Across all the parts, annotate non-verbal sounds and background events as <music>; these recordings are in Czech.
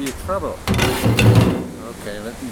be trouble. Okay, let me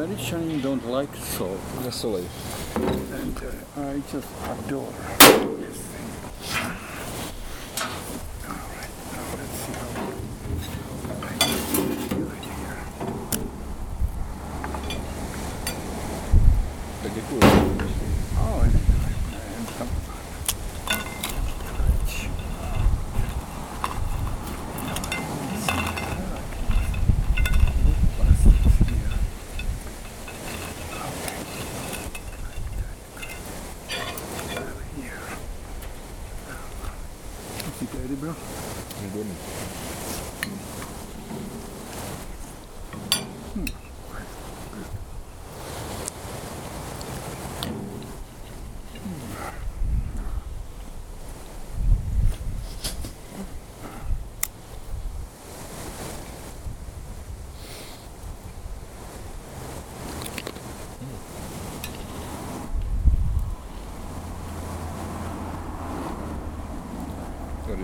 Americans don't like salt. Yes, and uh, I just adore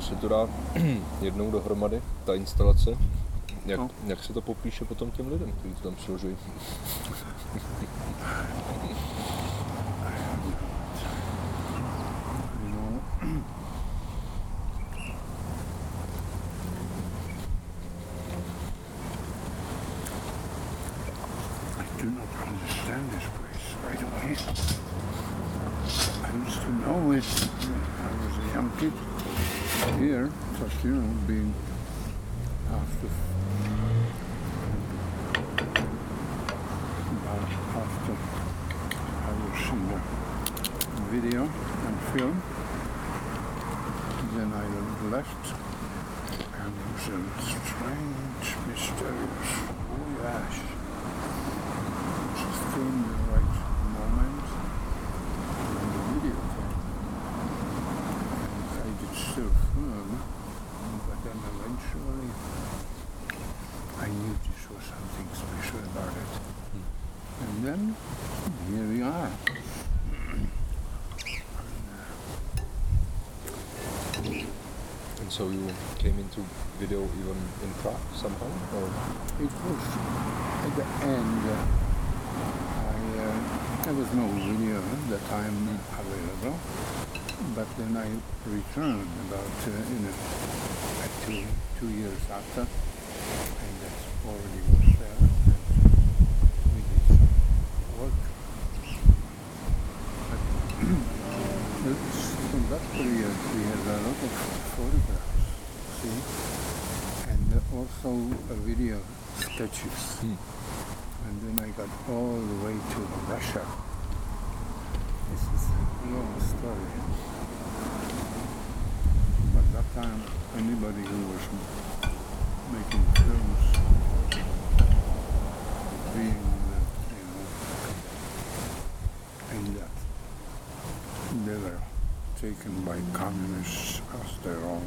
se to dá <clears throat> jednou dohromady, ta instalace, jak, No. jak se to popíše potom těm lidem, kteří to tam složují? Then here we are. And so you came into video even in Prague somehow? Or? It was at the end. I uh, there was no video at the time available, but then I returned about uh, in a, two two years after, and that already was there. And we did some work. But it's- from that period, we had a lot of photographs. See and also a video sketches. Hmm. And then I got all the way to Russia. This is a long story. But that time, anybody who was making films, being, you know, in that, they were taken by communists as their own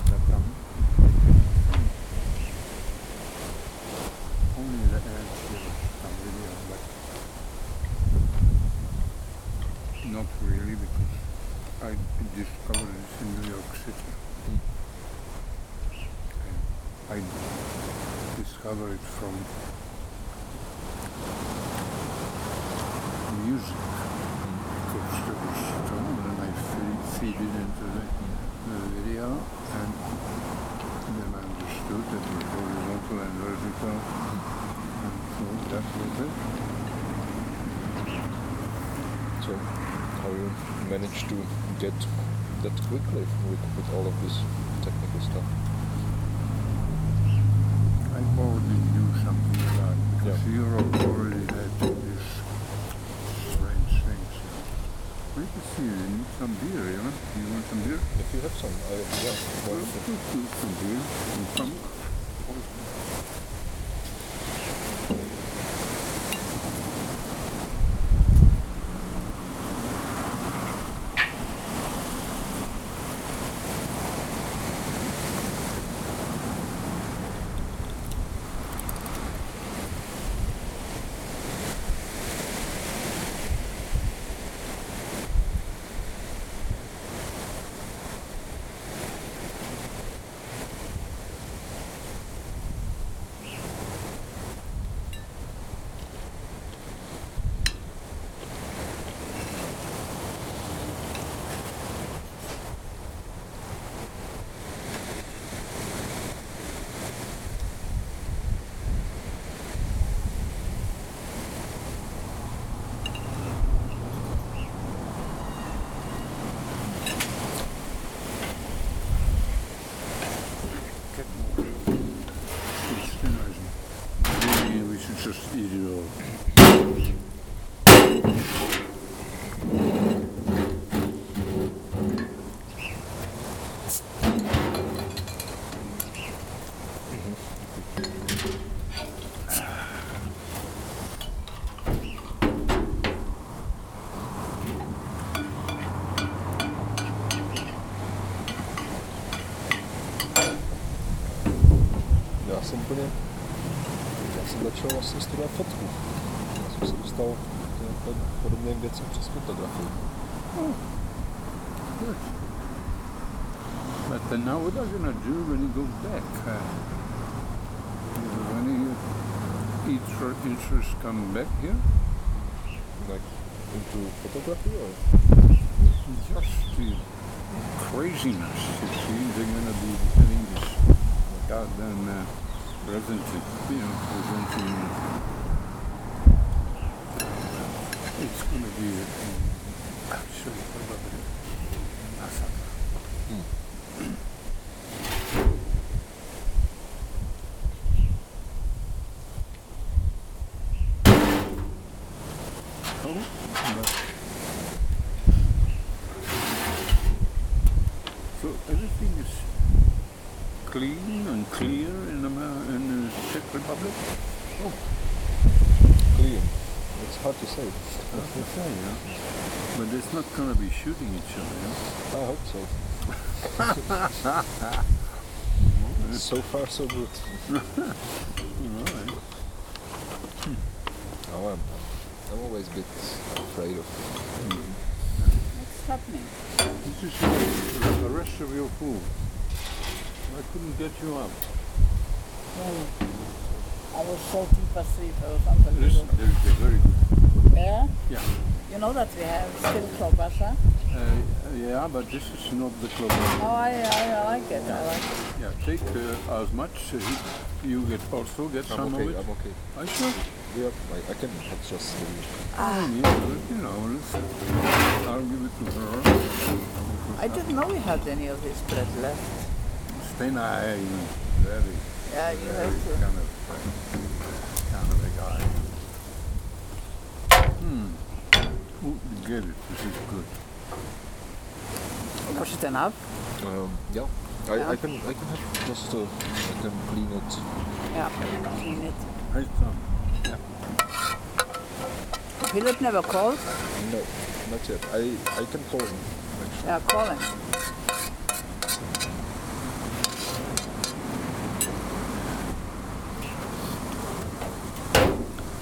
all of this začal vlastně studovat fotku. Já jsem se dostal k podobným věcem přes fotografii. Good. But then now what are you gonna do when you go back? Uh, you have any inter- interest come back here? Like into photography or? Just the craziness. You see, they're gonna be having this goddamn uh, presenting, you know, presenting. и ну, все, But it's not going to be shooting each other, yeah? I hope so. <laughs> so far, so good. Right. Oh, I'm, I'm always a bit afraid of. What's happening? This is your, the rest of your food. I couldn't get you up. Well, I was salting pasita or something. This, little. this is very good. Yeah? Yeah. You know that we have still klobasa? Uh, yeah, but this is not the club. Oh, I, I, I like it. I like it. Yeah, take uh, as much. Uh, you get also get I'm some okay, of it. I'm okay. I sure. Yeah, I, I can adjust the Oh, yeah, but, you know, let's, I'll give it to her. I didn't know we had any of this bread left. Stena är very, Yeah, you very have to. kind of, uh, kind of a guy. Hmm. Oh, you get it. This is good. Wash it enough. Um, yeah, I, Yeah. I can I can have just uh, I can clean it. Yeah, clean it. Right, Tom. Philip never called. No, not yet. I I can call him. Actually. Yeah, call him.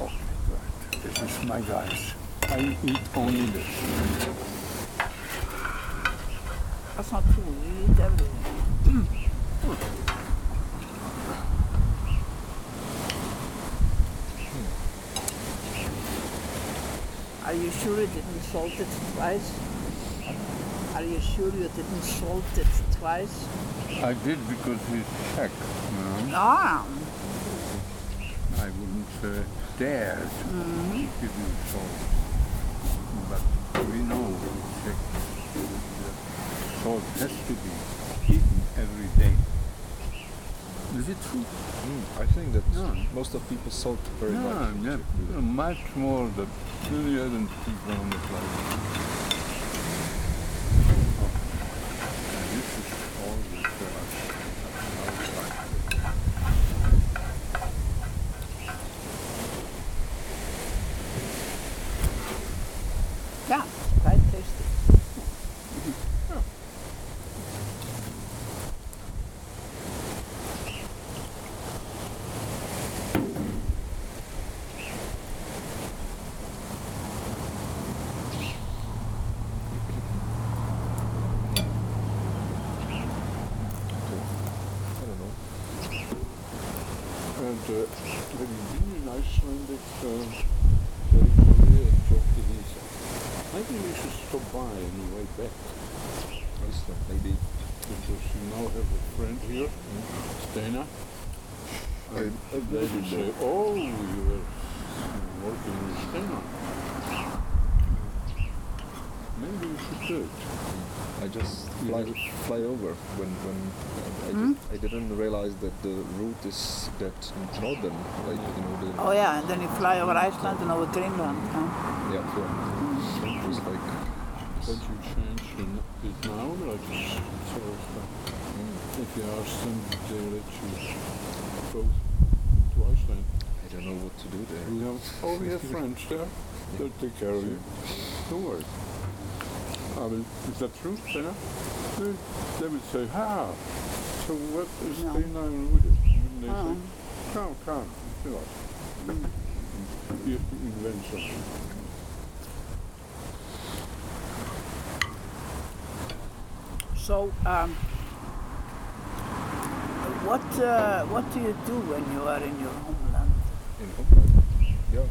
Okay, good. This is my guys. I eat only this. That's not true. We eat everything. Are you sure you didn't salt it twice? Are you sure you didn't salt it twice? I did because it's Czech, you know. Ah, I wouldn't uh, dare to give you salt. We know that salt has to be eaten every day. Is it true? Mm, I think that Yeah. most of people salt very yeah, much. yeah, much more than million than people on the planet. Oh. And this is all this uh, outside. yeah, quite tasty. I don't know. And uh, have you been in Iceland? It's uh, very familiar and Portuguese. Maybe we should stop by on the way back Iceland, maybe. because you now have a friend here, Stena. And they will say, oh, you were working with Stena. Maybe we should do it. I just fly, Yeah. fly over when when I, I, did, I didn't realize that the route is that northern, like you know the Oh yeah, and then you fly over Iceland and over Greenland. Huh? yeah, so it was like Can't you change in- it now? Like, sort of, uh, if you ask them, they let you go to Iceland. I don't know what to do there. We have, oh, we have friends there. They'll take care of you. Don't worry. I mean, is that true, Stena? They, they would say, how? So what is No. Stena and Rudolph? Wouldn't they Oh. say, come, come, chill out. You invent something. So, um, what uh, what do you do when you are in your homeland? In Homeland. Yeah.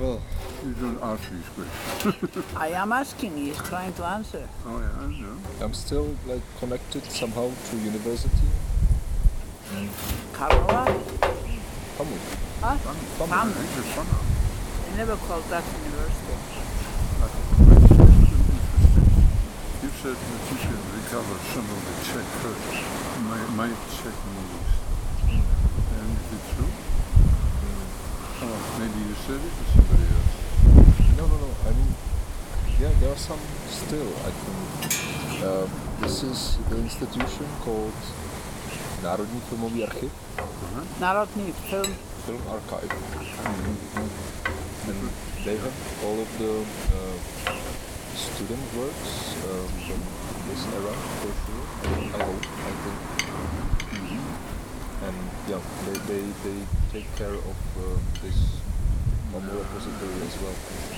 Well, You don't ask these questions. I am asking. He is trying to answer. Oh yeah, I know. I'm still like connected somehow to university. Karlovac? Hamburg. Huh? Fun. Fun. It's just. They never called that university. But it's interesting. You said that you can recover some of the Czech culture, my, my Czech movies. And is it true? Mm. Oh, maybe you said it to somebody else. No, no, no. I mean, yeah, there are some still. I think uh, this is the institution called Národní filmový archiv, Národní film. Film Archive, and they have all of the uh, student works um, from this era for sure. I hope. I think. And yeah, they, they, they take care of uh, this Mammo repository as well.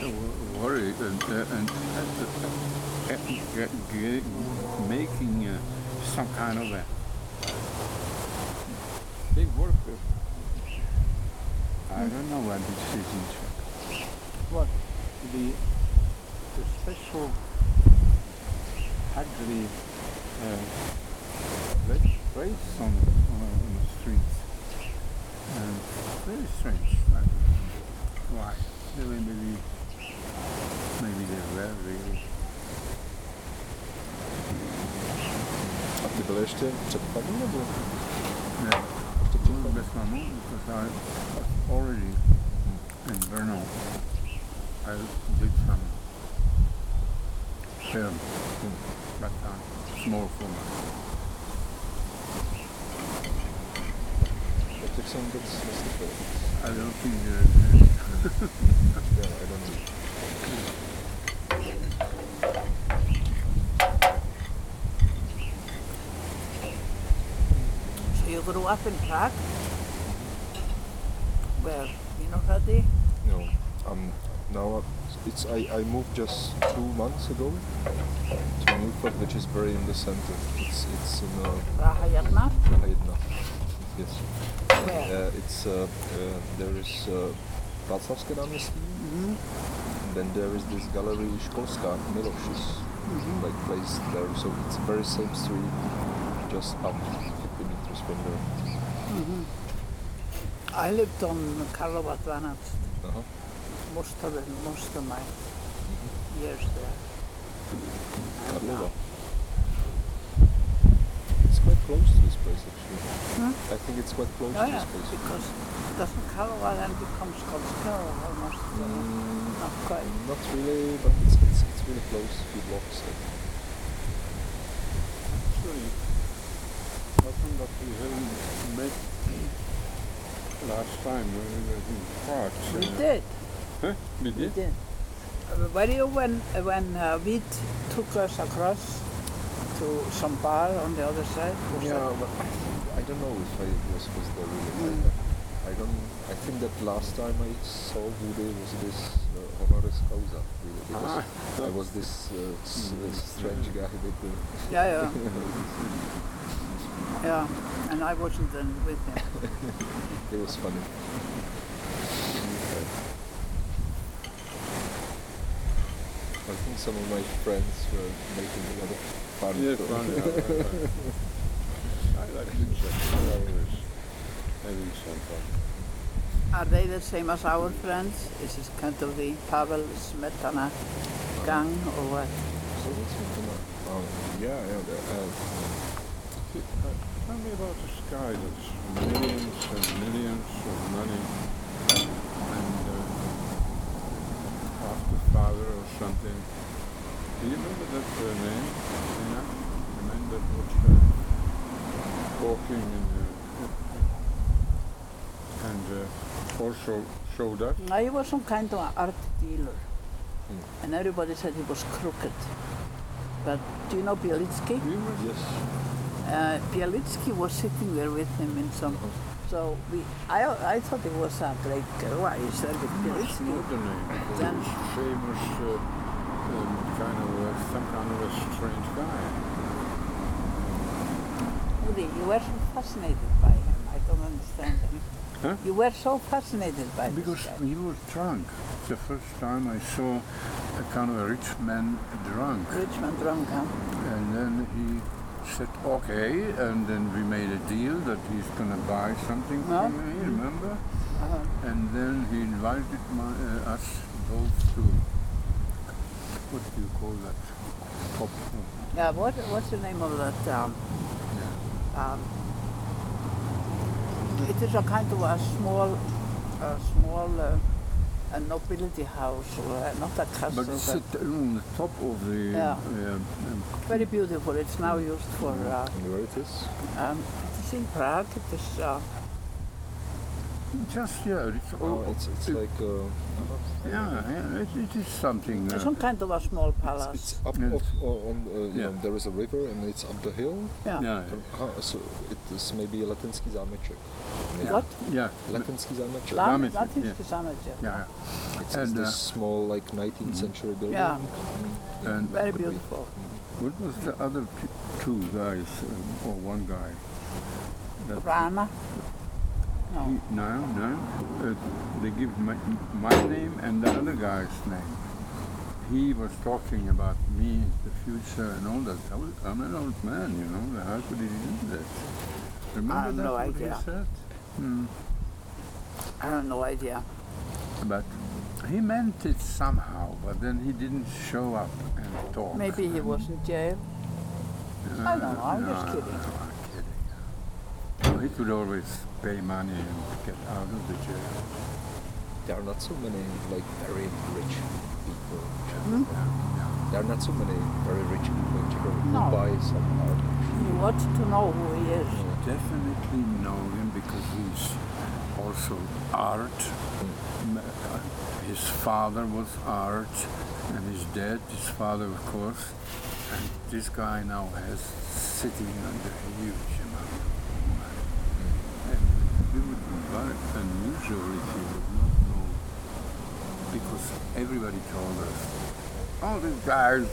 worry and, uh, and, uh, get, making uh, some kind of a they work I don't know what this is in Czech. What the the special ugly uh, on, on, the streets very strange. I don't know why. Maybe they were really. Ty byliście przed panem, bo... Yeah. Little bit more because I already in Brno I did some film, but uh, small format. I don't think there is. yeah, I don't know. So you grew up in Prague? Where? Vinohrady? No, um, now it's I, I moved just two months ago to Milford, which is very in the center. It's it's in uh? Haydna. Yes. Where? Uh, it's uh, uh, there is uh, Václavské náměstí, Mhm. and then there is this gallery Školská Miloš's like place there. So it's very same street, just up 50 meters from there. I lived on Karlovac 12. Uh-huh. Most of it, most of my years there. And Karlova. It's quite close to this place actually. Hmm? I think it's quite close Oh to yeah, this place. because doesn't Karlovac then become Skolska or almost? uh, Mm, Not quite. Not really, but it's, it's, it's really close, a few blocks. I think. Come that we haven't met last time when we were in Prague? We uh, did. Huh? We We did? did. Uh, Were you when uh, when uh, Vít took us across to some bar on the other side? Yeah, I don't know if I was, was there really. Mm. I, I don't. I think that last time I saw Bude was this uh, honoris causa. Really, because Ah. I was this uh, s- uh, strange guy with the. Yeah, yeah, <laughs> yeah. And I wasn't then with him. <laughs> it was funny. I think some of my friends were making a lot of fun. Yeah, so- fun. yeah, right, right. I like to check always having some fun. Are they the same as our friends? Is this kind of the Pavel Smetana gang or what? So what's with the um, yeah, yeah, the, uh, uh, Tell me about the sky that's millions and millions of money and uh, after father or something. Do you remember that uh, name? Yeah? The man that was uh, walking in, the and uh, also showed up? I was some kind of art dealer. Hmm. And everybody said he was crooked. But do you know Bielitsky? Yes. Uh, was sitting there with him in some. So we, I, I thought it was a great guy. Why is that with much Bielitsky? more the name. He Then- famous, uh, um, kind of uh, some kind of a strange guy. Udi, you were so fascinated by him. I don't understand him. Huh? You were so fascinated by him. Because guy. he was drunk. The first time I saw a kind of a rich man drunk. Rich man drunk, huh? And then he said, okay, and then we made a deal that he's gonna buy something from me, remember? Uh-huh. And then he invited my, uh, us both to, what do you call that? Pop. Yeah, what, what's the name of that? Um, Yeah. um, it is a kind of a small, a small uh, a nobility house, or uh, not a castle, But it's but on the top of the, Yeah. um, um, very beautiful. It's now used for. Uh, where it is? um, it is in Prague. It is. Uh, just, yeah, it's all, Oh, it's, it's it- like uh, yeah, yeah it, it is something. Uh, some kind of a small palace. it's up Yes. off, uh, on uh, you Yeah. know there is a river and it's up the hill. yeah. yeah, And so it is maybe Latinský zámeček. Maybe. What? yeah, Latinský zámeček. La- Zamek, Latinski yeah. yeah. yeah. It's, it's And, this uh, small like 19th century building. Yeah. Mm, And Very could be. beautiful. What was the other p- two guys, um, or one guy? That Rana. No. no, no. Uh, they give my, my name and the other guy's name. He was talking about me, the future, and all that. I was, I'm an old man, you know. How could he do that? Remember I have that no what idea. he said? Hmm. I have no idea. But he meant it somehow, but then he didn't show up and talk. Maybe he was in jail. I don't know, I'm no, just kidding. No, I'm kidding. Well, he could always pay money and get out of the jail. There are not so many like very rich people. Hmm? Yeah, There are not so many very rich people in Czech who No. buy some art. You want to know who he is. yeah. Definitely know him because he's also art. M- uh, His father was art, and his dad, his father, of course. And this guy now has sitting under a huge amount of money. And very unusual if you would not know, because everybody told us, oh, these guy's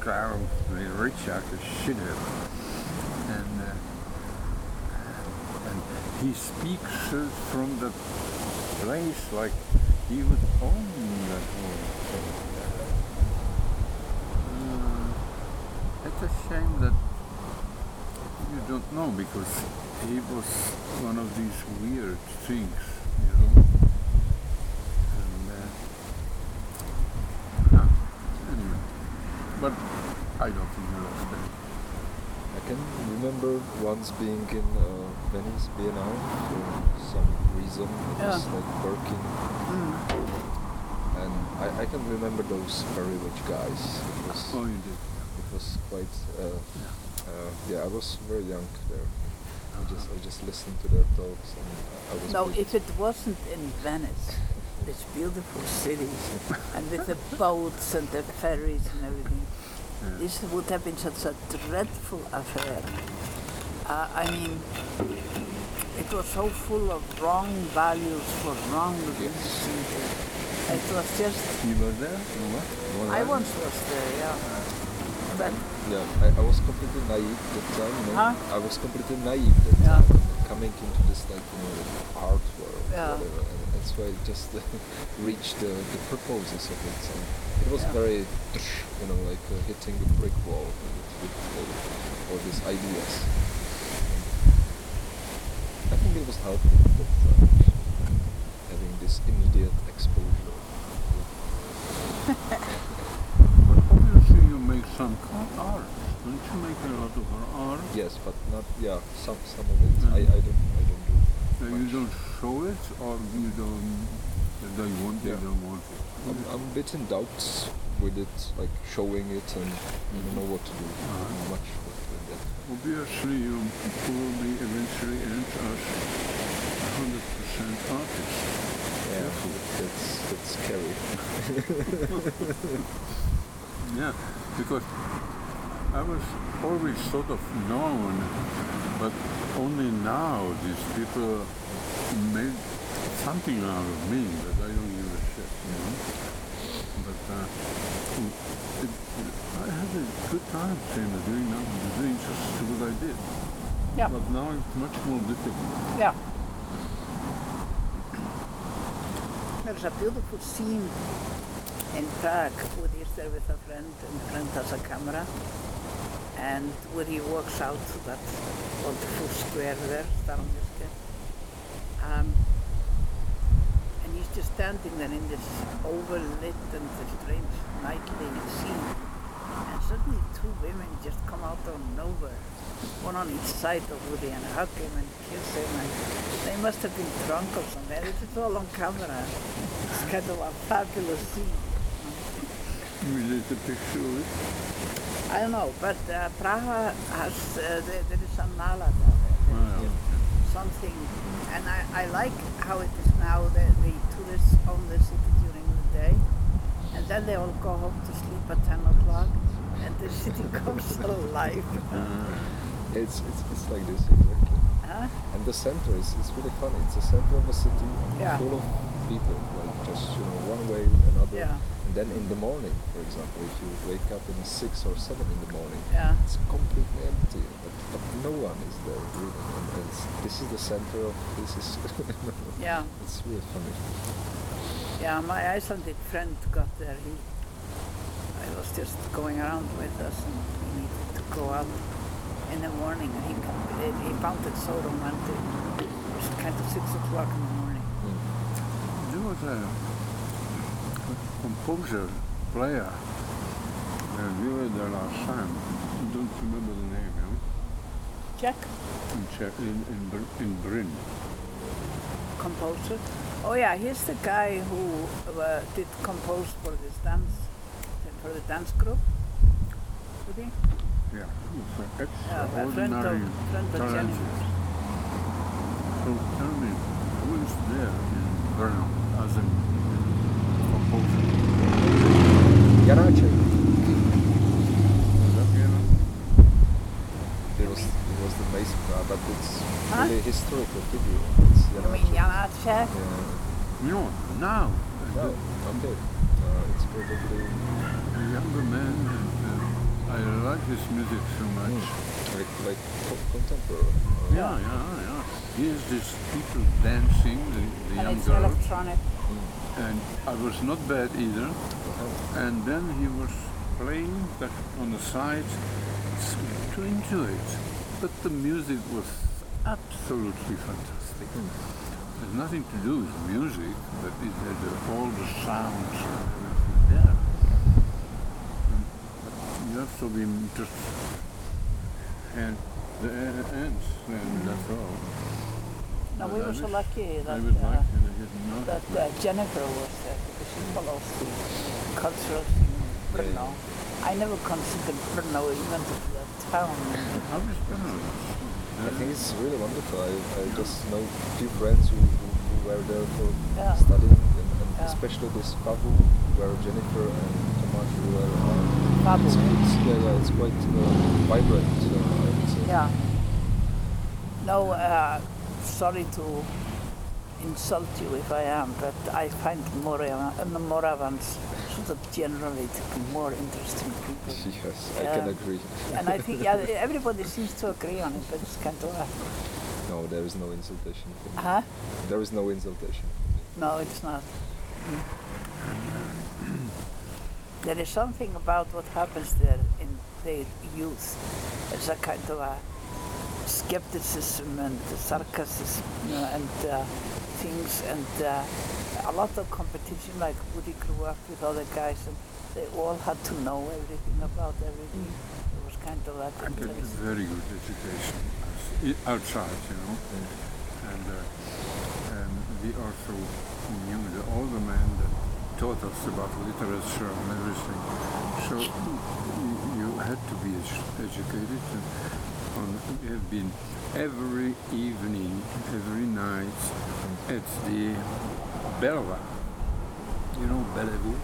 kind of rich like a shithead. And, uh, and he speaks from the place like he would own that whole thing. Uh, it's a shame that you don't know because he was one of these weird things, you know. And uh, yeah, anyway, but I don't think he lost it. I can remember once being in uh, Venice Biennale for some reason. I was like working, Mm. and I, I can remember those very rich guys. It was Oh, you did. it was quite. Uh, uh, yeah, I was very young there. I just I just listened to their talks and I was. No, if it wasn't in Venice, this beautiful city, <laughs> and with the boats and the ferries and everything, Yeah. this would have been such a dreadful affair. Uh, I mean, it was so full of wrong values for wrong reasons. It was just, You were there or what? When I once was there, yeah. But Yeah, I, I was completely naive that time. You know? Huh? I was completely naive that Yeah. time, coming into this like you know art world, Yeah. whatever, and that's why I just uh, <laughs> reached the, the purposes of it. And it was Yeah. very, you know, like uh, hitting a brick wall with, all, all these ideas. I think it was helpful that uh, having this immediate exposure. <laughs> But obviously you make some ca- art. Don't you make a lot of art? Yes, but not yeah. Some some of it Mm. I, I don't I don't do. Uh, you don't show it or you don't They want, they Yeah. don't want it. I'm, I'm a bit in doubt with it, like showing it, and I don't know what to do Uh-huh. much with, with. Obviously, you probably eventually end as a hundred percent artist. Yeah, that's that's scary. <laughs> Yeah, because I was always sort of known, but only now these people made something out of me that I don't give a shit, you know. But uh, it, I had a good time saying that doing now, doing just what I did. Yeah. But now it's much more difficult. Yeah. There's a beautiful scene in Prague. Woody is there with a friend, and the friend has a camera. And Woody walks out to that wonderful square there. Um, and he's just standing there in this overlit and strange nightly scene. And suddenly two women just come out of nowhere, one on each side of Woody and hug him and kiss him. And they must have been drunk or something. It's all on camera. It's kind of a fabulous scene. We did a picture of it. I don't know, but uh, Praha has, uh, there, there is some nala there. Ah, yeah. something, and I, I like how it is now that the tourists own the city during the day, and then they all go home to sleep at 10 o'clock, and the city <laughs> comes alive. It's, it's it's like this exactly. Huh? And the center is it's really funny. It's the center of a city Yeah. full of people, like just you know one way another. Yeah. And then in the morning, for example, if you wake up in six or seven in the morning, Yeah. it's completely empty, but, but no one is there really. And, and it's, this is the center of this is. <laughs> Yeah. It's really funny. Yeah, my Icelandic friend got there. He, I was just going around with us, and we needed to go out in the morning. And he he found it so romantic. It was kind of six o'clock in the morning. There was a, a composer, player, when we were there last time. I don't remember the name, you know, Jack, in, Czech, in, in, Br- in Bryn. composer. Oh yeah, he's the guy who uh, did compose for this dance, for the dance group. Did he? Yeah, was an Yeah, friend of, extraordinary friend of So tell me, who is there in Brno as a composer? Janace. Is that you know? It was it was the basic, uh, but it's Huh? really historical figure. It's You mean Janace. Janacek? Yeah. No, now. No, okay. Uh, it's probably A younger man, and uh, I like his music so much. like like co- contemporary. Uh, Yeah, yeah, yeah. Here's these people dancing, the, the And young it's girl, electronic. And I was not bad either. And then he was playing that on the side to enjoy it. But the music was absolutely fantastic. There's nothing to do with music, but it had all the sounds and everything there. And you have to be just hand the ends, and that's all. No, we were so lucky I that, would uh, like to get not that uh, Jennifer was there because she follows the cultural scene in Brno. I never considered Brno even to be a town. How is Brno? I think it's really wonderful. I, I just know a few friends who, who, who were there for Yeah. studying, and, and Yeah. especially this Pavu, where Jennifer and Tomasz were. Uh, Pavu. It's, it's, yeah, yeah, it's quite uh, vibrant. Uh, I would say. Yeah. No, uh, sorry to insult you if I am, but I find Moravans sort of generally to be more interesting people. Yes, I can agree. And I think yeah, everybody seems to agree on it, but it's kind of a, No, there is no insultation. Huh? There is no insultation. No, it's not. There is something about what happens there in the youth. It's a kind of a skepticism and sarcasm you know, and uh, things and uh, a lot of competition. Like Woody grew up with other guys and they all had to know everything about everything. It was kind of I get a very good education outside, you know. And, uh, and we also knew the older man that taught us about literature and everything. So you, you had to be educated. And on, we have been every evening, every night at the Belva. You know Bellevue?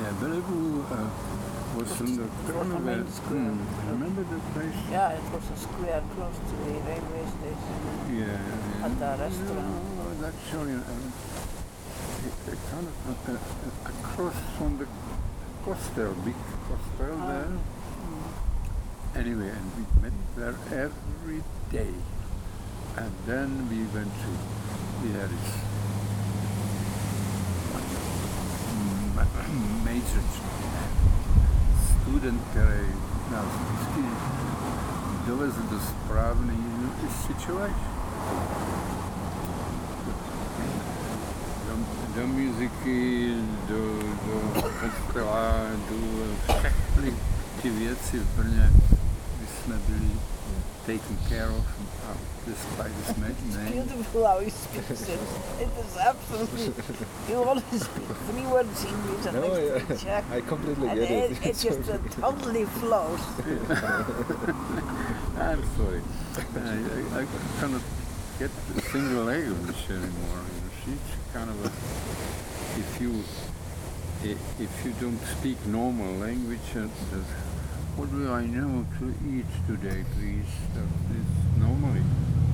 Yeah, Bellevue uh, was on the corner where. square. Hmm, remember that place? Yeah, it was a square close to the railway station. Yeah. yeah. At the restaurant. No, that's showing um, it- it kind of uh, uh, across from the Costel, big Costel Ah. there. Anyway, and we met there every day. And then we went to. M- Major student, který nás vždycky dovezl do správné situace. Do, do muziky, do, do do všechny ty věci v Brně, byli taken care of this ma- name. Beautiful how he speaks it. It is absolutely. You always speak three words English and No, next yeah. to Czech. I completely And get it, it. it just uh, totally flows. <laughs> I'm sorry. I, I, I cannot get a single language anymore. It's kind of a, if you if you don't speak normal language, uh, what do I know to eat today, please? That is normally.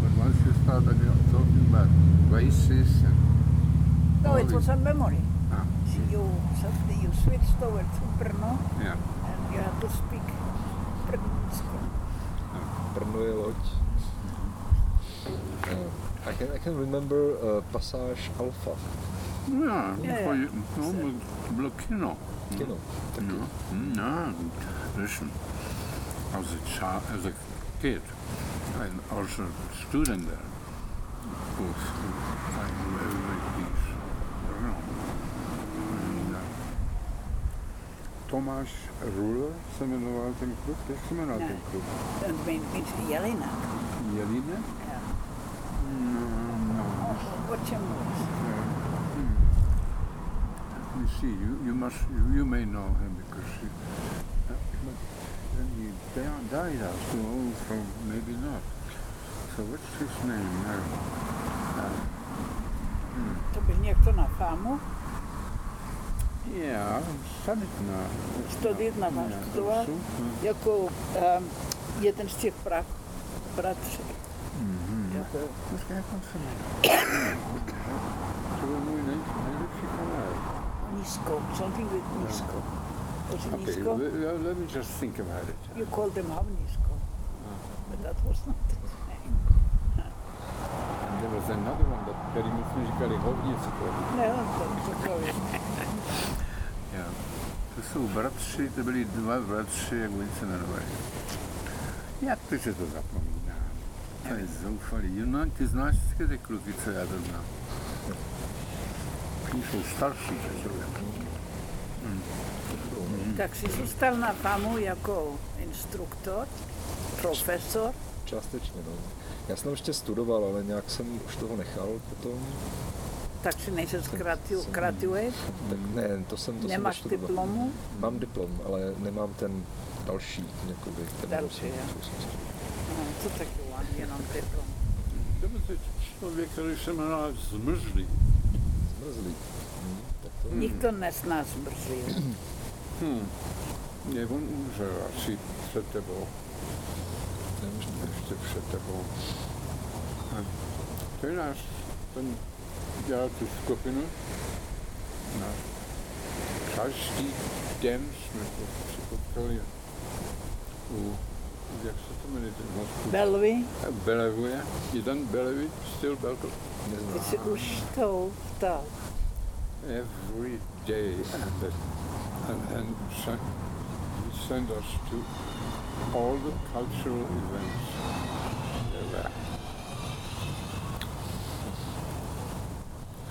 But once you start again talking about races and No, it was a memory. ah, So you suddenly you switched over to Brno yeah. and you had to speak Brnsko. Brno je loď. Uh, I can I can remember uh, Passage Alpha. Ja, goeie, blokje blokino, Ja, dus als ik, als ik kid en als een student daar, was ik very, very peace. Tomasz Ruler, chcemy na ten klub? Jak chcemy na ten klub? Jelina. Jelina? Ja. No, no. O. See, you, you must, you, may know him because you, uh, he di- died out too old, so maybe not. So what's his name now? Uh, hmm. To byl někdo na fámu? Yeah, Sanitna. 101 máš studoval? Jako um, jeden z těch pra, bratří. Mm-hmm. Jako, Počkej, jak on se jmenuje? <coughs> To byl můj nej, nejlepší kamarád. Nízko, something with Nízko. Was it Okay, Nízko? let, let me just think about it. You called him Havnízko. But that was not his name. And there was another one, that který mu jsme říkali Hovnicko. Ne, to, to, <laughs> to je. Jo. To jsou bratři, to byli dva bratři, jak oni se jmenovali. Jak to, že to zapomínám? To je zoufalý. No, ty znáš vždycky ty kluky, co já to znám. Jsou starší, takže Tak si zůstal na FAMu jako instruktor, profesor. Částečně, no. Já jsem ještě studoval, ale nějak jsem už toho nechal potom. Tak si nejsi Jsem- graduate, Tak ne, to jsem to nemáš jsem diplomu. Mám diplom, ale nemám ten další, jakoby, ten Další, jo. No, co taky mám, jenom diplom. Dobře, člověk, který se jmenoval Zmrzlý. Zmrzlý. Hm, tak to Nikdo nesná zmrzlý. Hm. Je, on umřel asi před tebou. ještě před tebou. A to je náš, ten dělal tu skupinu. Na každý den jsme to připotkali u, jak se to jmenuje, ten hospod? Belvy, Belevuje. Jeden Belevi, still Belko. ty Neznám. si už to ptal. Every day and, and, and sent, he sent us to all the cultural events there were.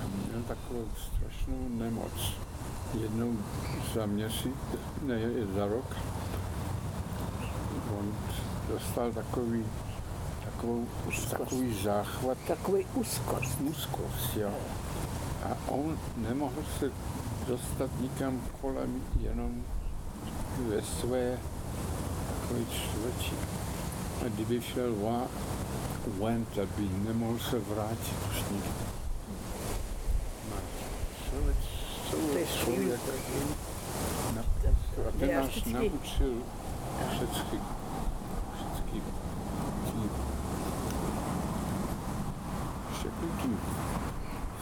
A měl takovou strašnou nemoc. Jednou za měsíc, ne, za rok, on dostal takový, takovou, Úzkost. takový záchvat Takový úzkost. úzkost, jo. A on nemohl se dostat nikam kolem, jenom ve své takové čtvrti. A kdyby šel va, ven, tak by nemohl se vrátit už nikdy. Člověk, člověk. A ten nás naučil všechny ty ty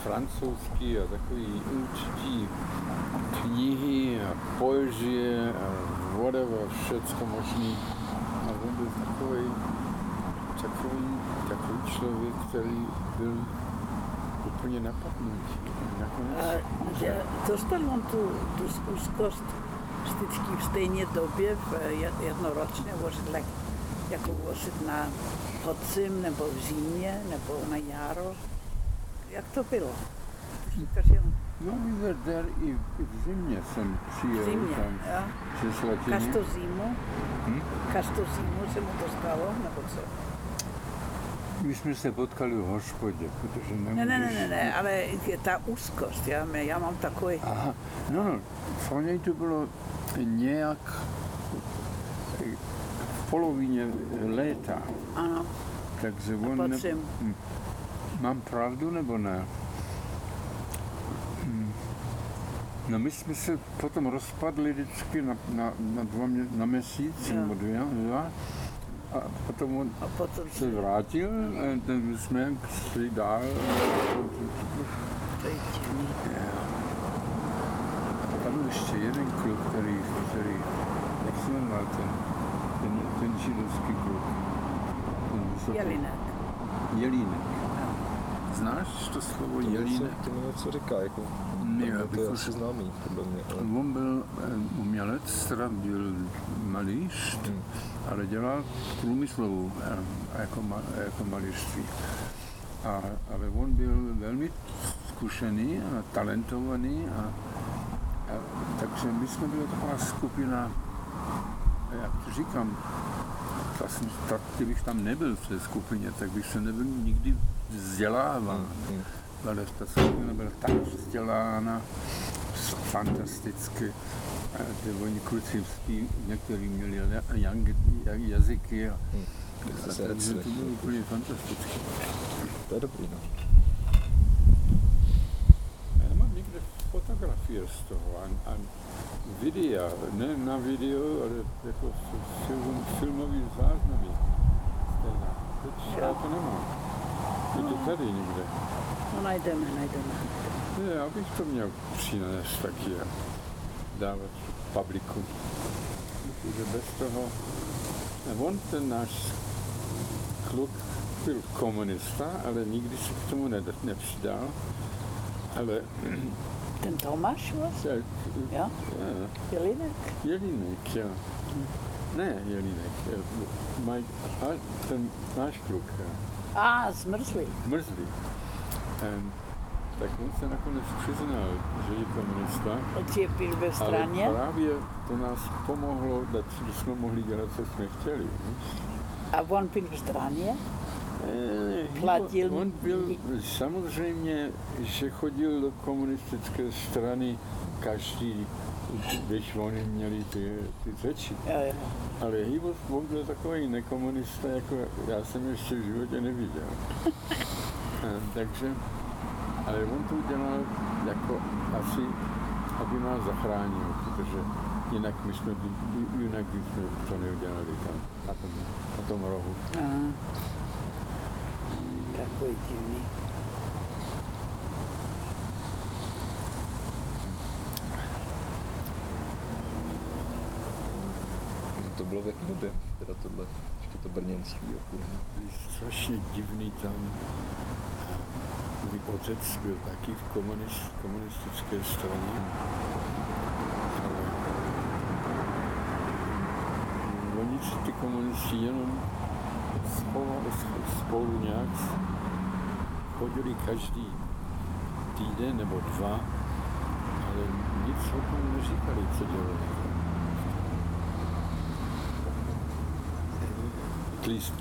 francouzský a takový určitý knihy a poezie a whatever, všecko možný. A on byl takový, takový, takový člověk, který byl úplně napadnutý. A Nakonec že dostal on tu, tu úzkost vždycky v stejné době, v je- jednoročně jako vozit na podzim, nebo v zimě, nebo na jaro. Jak to bylo? No, there i, v zimě jsem v přijel zimě, tam jo? přes Latiny. Každou zimu? Hm? Každou zimu se mu to stalo, nebo co? My jsme se potkali v hospodě, protože nemůžeš... Ne, ne, ne, ne, ne, ale je ta úzkost, já, já mám takový, Aha, no, no, pro něj to bylo nějak v polovině léta, ano, takže on... Ne, podzim. mám pravdu nebo ne? Hm. No my jsme se potom rozpadli vždycky na, na, na, dva mě, na měsíc, Jo. nebo dvě, dva. A potom on A potom se vrátil, a ten jsme šli dál. A tam ještě jeden kluk, který, který jak se jmenoval ten židovský kluk. Vysoký. Jelinek. Jelínek. Znáš to slovo To jelínek? To mi něco říká, jako, Ne, to je asi známý, podle mě, ale On byl eh, umělec, teda byl malíř, Hmm. ale dělal průmyslovou eh, jako, jako malířství. A, ale on byl velmi zkušený a talentovaný a, a takže my jsme byli taková skupina, jak to říkám, ta, jsem- ta, kdybych tam nebyl v té skupině, tak bych se nebyl nikdy vzdělával. Hmm. Ale ta skupina byla tak vzdělána, fantasticky. Ty oni kluci zpí, někteří měli jazyky a Hmm. Srdce. to bylo úplně fantastické. To je dobrý, no. Já mám někde fotografie z toho a, a videa, ne na video, ale jako film, filmový záznamy. Stejná. Teď já to nemám. Je to tady někde. No najdeme, najdeme. Ne, já bych to měl přinést taky a dávat publiku. Protože bez toho... A on, ten náš kluk, byl komunista, ale nikdy se k tomu ne, nepřidal. Ale Ten Tomáš vlastně? tak, Jo? je, Jelinek? Jelínek, jo. Ne, Jelínek, je, Mike, a ten náš kluk, jo. A, zmrzlý. mrzlý. Um, tak on se nakonec přiznal, že je komunista. Odtěpil ve straně. Ale právě to nás pomohlo, že jsme mohli dělat, co jsme chtěli. A on byl v straně. Eh, Platil- On byl samozřejmě, že chodil do komunistické strany každý, když oni měli ty, ty řeči. Ale on byl takový nekomunista, jako já jsem ještě v životě neviděl. <laughs> Eh, Takže, ale on to udělal jako asi, aby nás zachránil, protože jinak my jsme, jinak bychom to neudělali tam, na tom, na tom rohu. Aha. Divný. No to bylo v jaké době, teda tohle, ještě to brněnský. Byli strašně divný tam. Můj otec byl taky v komunist, komunistické straně. Oni si ty komunisti jenom spolu, spolu nějak chodili každý týden nebo dva, ale nic o tom neříkali, co dělali.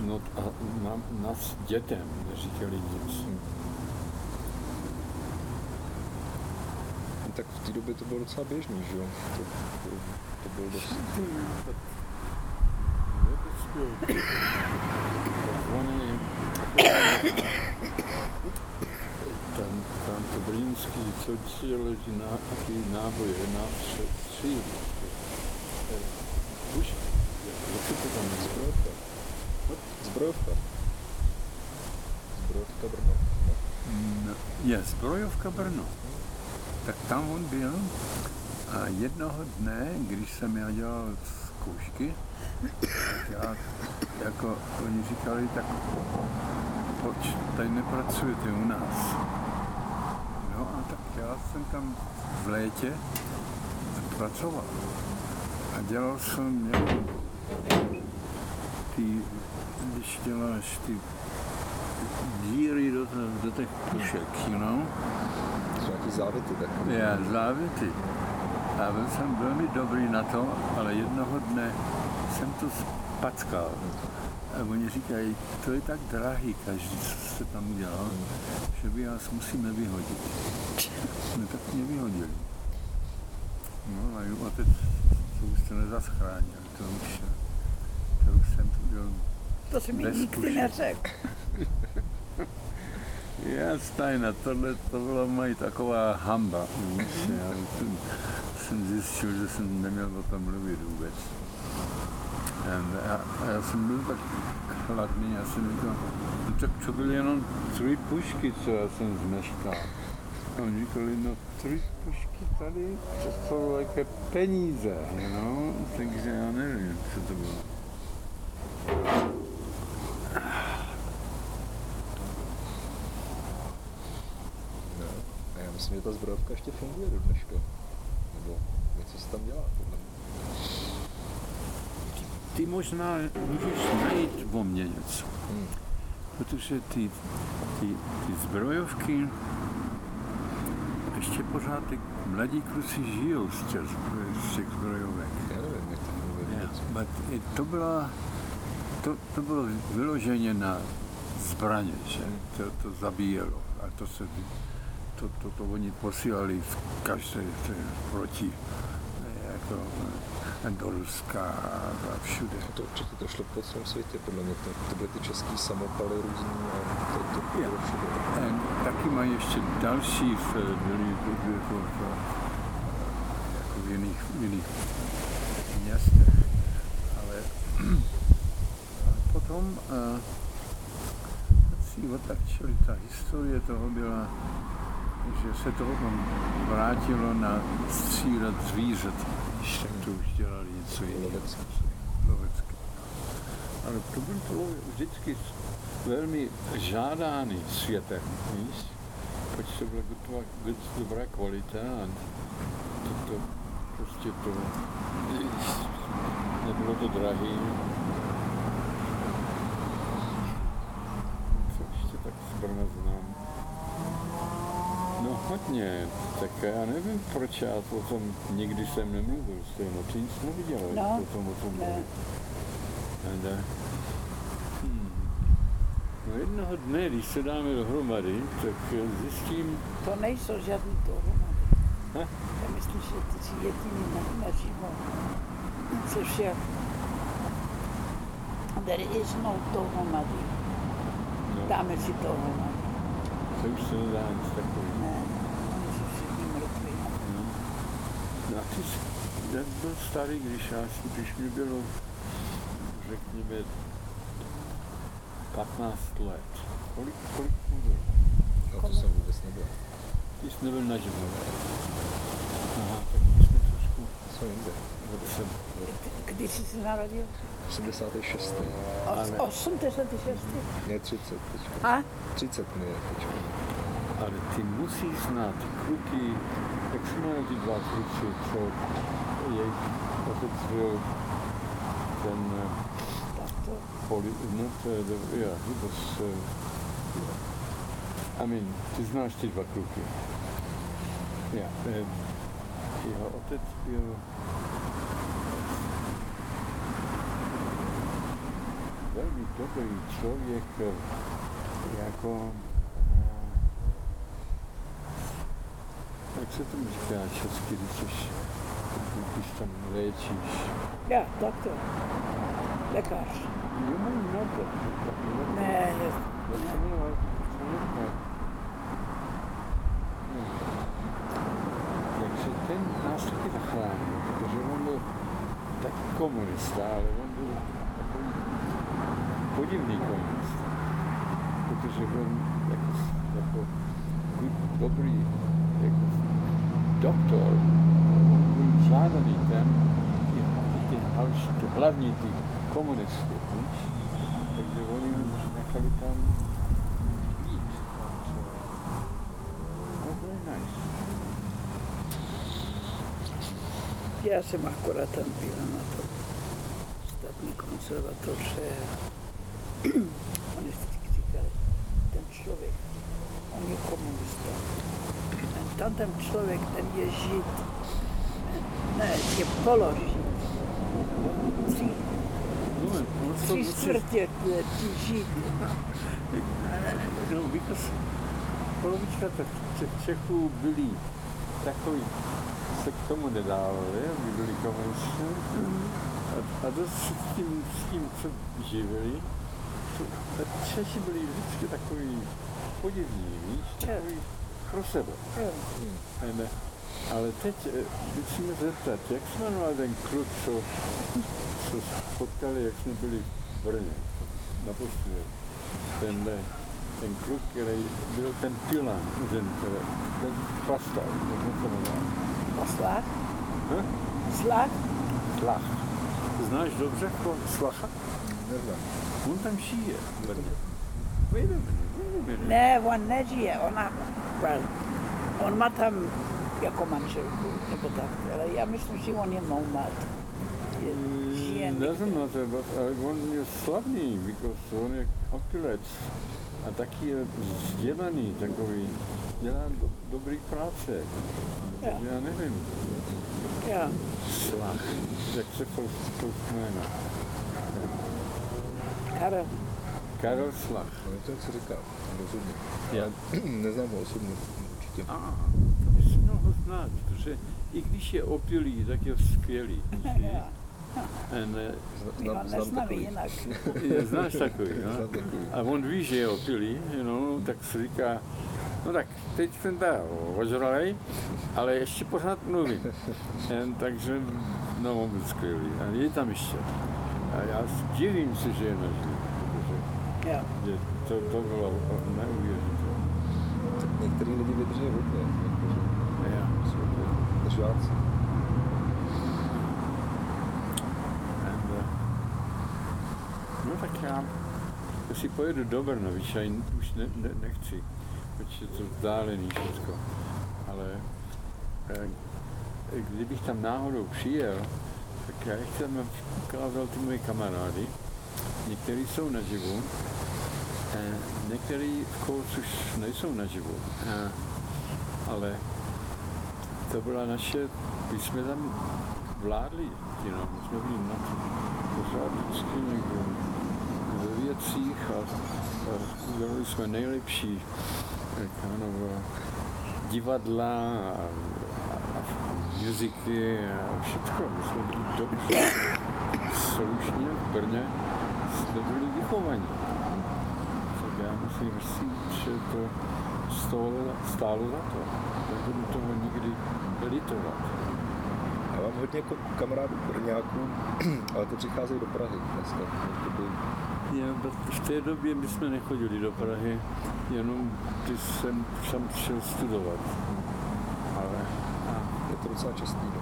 not uh, na, nás dětem neříkali nic. No, tak v té době to bylo docela běžný, že jo? To, to, to bylo dost... Takzvaný brínský, co dělali na, jaký náboje, na tři. Už, jak to tam nazývá? Zbrojovka. Zbrojovka. Zbrojovka Brno. No. No, je zbrojovka Brno. Tak tam on byl a jednoho dne, když jsem já dělal zkoušky, tak já, jako oni říkali, tak proč tady nepracujete u nás? Tak já jsem tam v létě pracoval. A dělal jsem jako ty, když děláš ty díry do, do těch pušek, you know? Nějaký závity takové. Já, závěty. A byl jsem velmi dobrý na to, ale jednoho dne jsem to spackal. A oni říkají, to je tak drahý každý, co jste tam udělal, že by nás musíme vyhodit. No tak mě vyhodili. No a jo, otec, to už se nezaschránil, to už, to už jsem byl To si mi nikdy neřekl. <laughs> Já Stajna, tohle to byla moje taková hamba. víš, Já jsem zjistil, že jsem neměl o tom mluvit vůbec. A já jsem byl tak chladný, já jsem říkal, no tak to byly jenom tři pušky, co já jsem zmeškal. A oni říkali, no tři pušky tady, to jsou jaké peníze, you know? takže já nevím, co to bylo. No. A já myslím, že ta zbrojovka ještě funguje do dneška. Nebo něco se tam dělá. podle. Ty možná můžeš najít o mně něco. Hmm. Protože ty, ty, ty zbrojovky, ještě pořád ty mladí kluci žijou z těch, z těch zbrojovek. Já nevím, jak to. Yeah. to byla, to, to bylo vyloženě na zbraně, že to, to zabíjelo. A to se, to, to, to oni posílali v každé proti, jako do Ruska a všude. A to určitě to šlo po celém světě, podle mě. To, to byly ty český samopaly různý a to, to, bylo všude. A taky mají ještě další v, byli, byli jako, v, jako v jiných, v jiných městech. Ale <clears throat> potom uh, si otačili, ta historie toho byla, že se to potom vrátilo na střílet zvířat, když tak to už dělali něco jiného. Lovecké. Lovecké. Ale byl to vždycky velmi žádány světem, víš? Protože to byla good- dobrá kvalita a to, to prostě to nebylo to drahý. Co ještě tak z Brna znám? Hodně, tak já nevím, proč já o tom nikdy jsem nemluvil, jste no, ty nic neviděl, No, o tom, o tom ne. mluvit. Hmm. No jednoho dne, když se dáme dohromady, tak zjistím, To nejsou žádný dohromady. Já myslím, že ty si jediný na, naživo. Což je There is no dohromady. no, Dáme si dohromady. to už se nedá nic takového. Ne, oni jsou všichni mrtví. No. Jsi, jak byl starý, když, já, když mi bylo, řekněme, 15 let. Kolik, kolik mu bylo? No to jsem vůbec nebyl. Ty jsi nebyl naživo. Aha, tak my jsme trošku jsou jinde. Kdy jsi se narodil? 86. Os, Ale- 86. Ne 30 teďka. A? 30 mi je teďka. Ale ty musíš znát kluky, mówić właśnie, czy, czy jej sposób ten e, poli, not uh, the, yeah, he was, uh. I e, mean, ty znasz te dwa kruki. Yeah, um, jego otec, jego... Bardzo dobry człowiek, jako co tu musiałaś od kiedy coś, jakieś tam lecisz? Ja, doktor, lekarz. Nie mam na to. Nie, jest. Dlaczego nie ma? Także ten nasz taki nachlany, tylko że on był taki komunista, ale on był taki poniewny komunista. gewoon doktor žádaný ten, ty, hlavní ty komunisty, víš? Takže oni nechali tam jít. No, nice. já jsem akorát tam byla na to státní konzervatoře. Oni vždycky říkali, ten člověk, on je komunista. Ten, člověk, ten je žid. Ne, je položid. Tři, tři čtvrtě ti žid. No, because polovička Čechů byli takový, se k tomu nedávali, aby byli komunisti. A, a dost s tím, s tím, co živili, Češi byli vždycky takový podivní, víš, takový pro sebe. Jo. A ne. Ale teď eh, musíme zeptat, jak se jmenoval ten kluk, co, co potkali, jak jsme byli v Brně, naposledy. Ten, eh, ten kluk, který byl ten Pilan, ten, ten, ten pastor, jak se jmenoval. A Slach? Hm? Slach? Slach. Znáš dobře jako Slacha? Neznám. On tam v Brně. Minute. Ne, on nežije, ona, well, on má tam jako manželku, nebo tak, ale já myslím, že on je nomad. Mm, Doesn't matter, but uh, on je slavný, because on je opilec a taky je vzdělaný takový, dělá do, dobrý práce. Jo. Já nevím, Já, Slach, jak se to, to jméno. Karel, Karel Slach. No, to co říká, rozhodně. Já, <clears throat> Neznám ho osobně, určitě. a, to bys měl ho znát, protože i když je opilý, tak je skvělý. uh, <laughs> My ho neznáme jinak. <laughs> je, znáš takový, no? Znám takový. A on ví, že je opilý, you know, tak si říká, no tak teď jsem teda ožralej, ale ještě pořád mluvím. <laughs> Jen, takže, no on byl skvělý. A je tam ještě. A já divím se, že je naživu, Jo. že to, to bylo neuvěřitelné. Tak některý lidi vydrží hodně, jakože Já. jsou to držáci. And, uh, no tak já si pojedu do Brna, víš, já už ne, ne, nechci, protože je to vzdálený všechno. Ale eh, kdybych tam náhodou přijel, tak já tam ukázal ty moje kamarády. Někteří jsou naživu, eh, někteří v course už nejsou naživu. Ale to byla naše, my jsme tam vládli, you know, my jsme byli na tom pořád vždycky někde ve věcích a, a dělali jsme nejlepší eh, divadla a, a, a muziky a všechno. My jsme byli dobře, slušně v Brně jsme byli vychovaní. Říct, že to stálo, stálo za to. Nebudu toho nikdy litovat. Já mám hodně jako kamarádů brňáků, <clears throat> ale ty přicházejí do Prahy dneska. Já, v té době my jsme nechodili do Prahy, jenom když jsem tam šel studovat. Ale a, je to docela častý, no,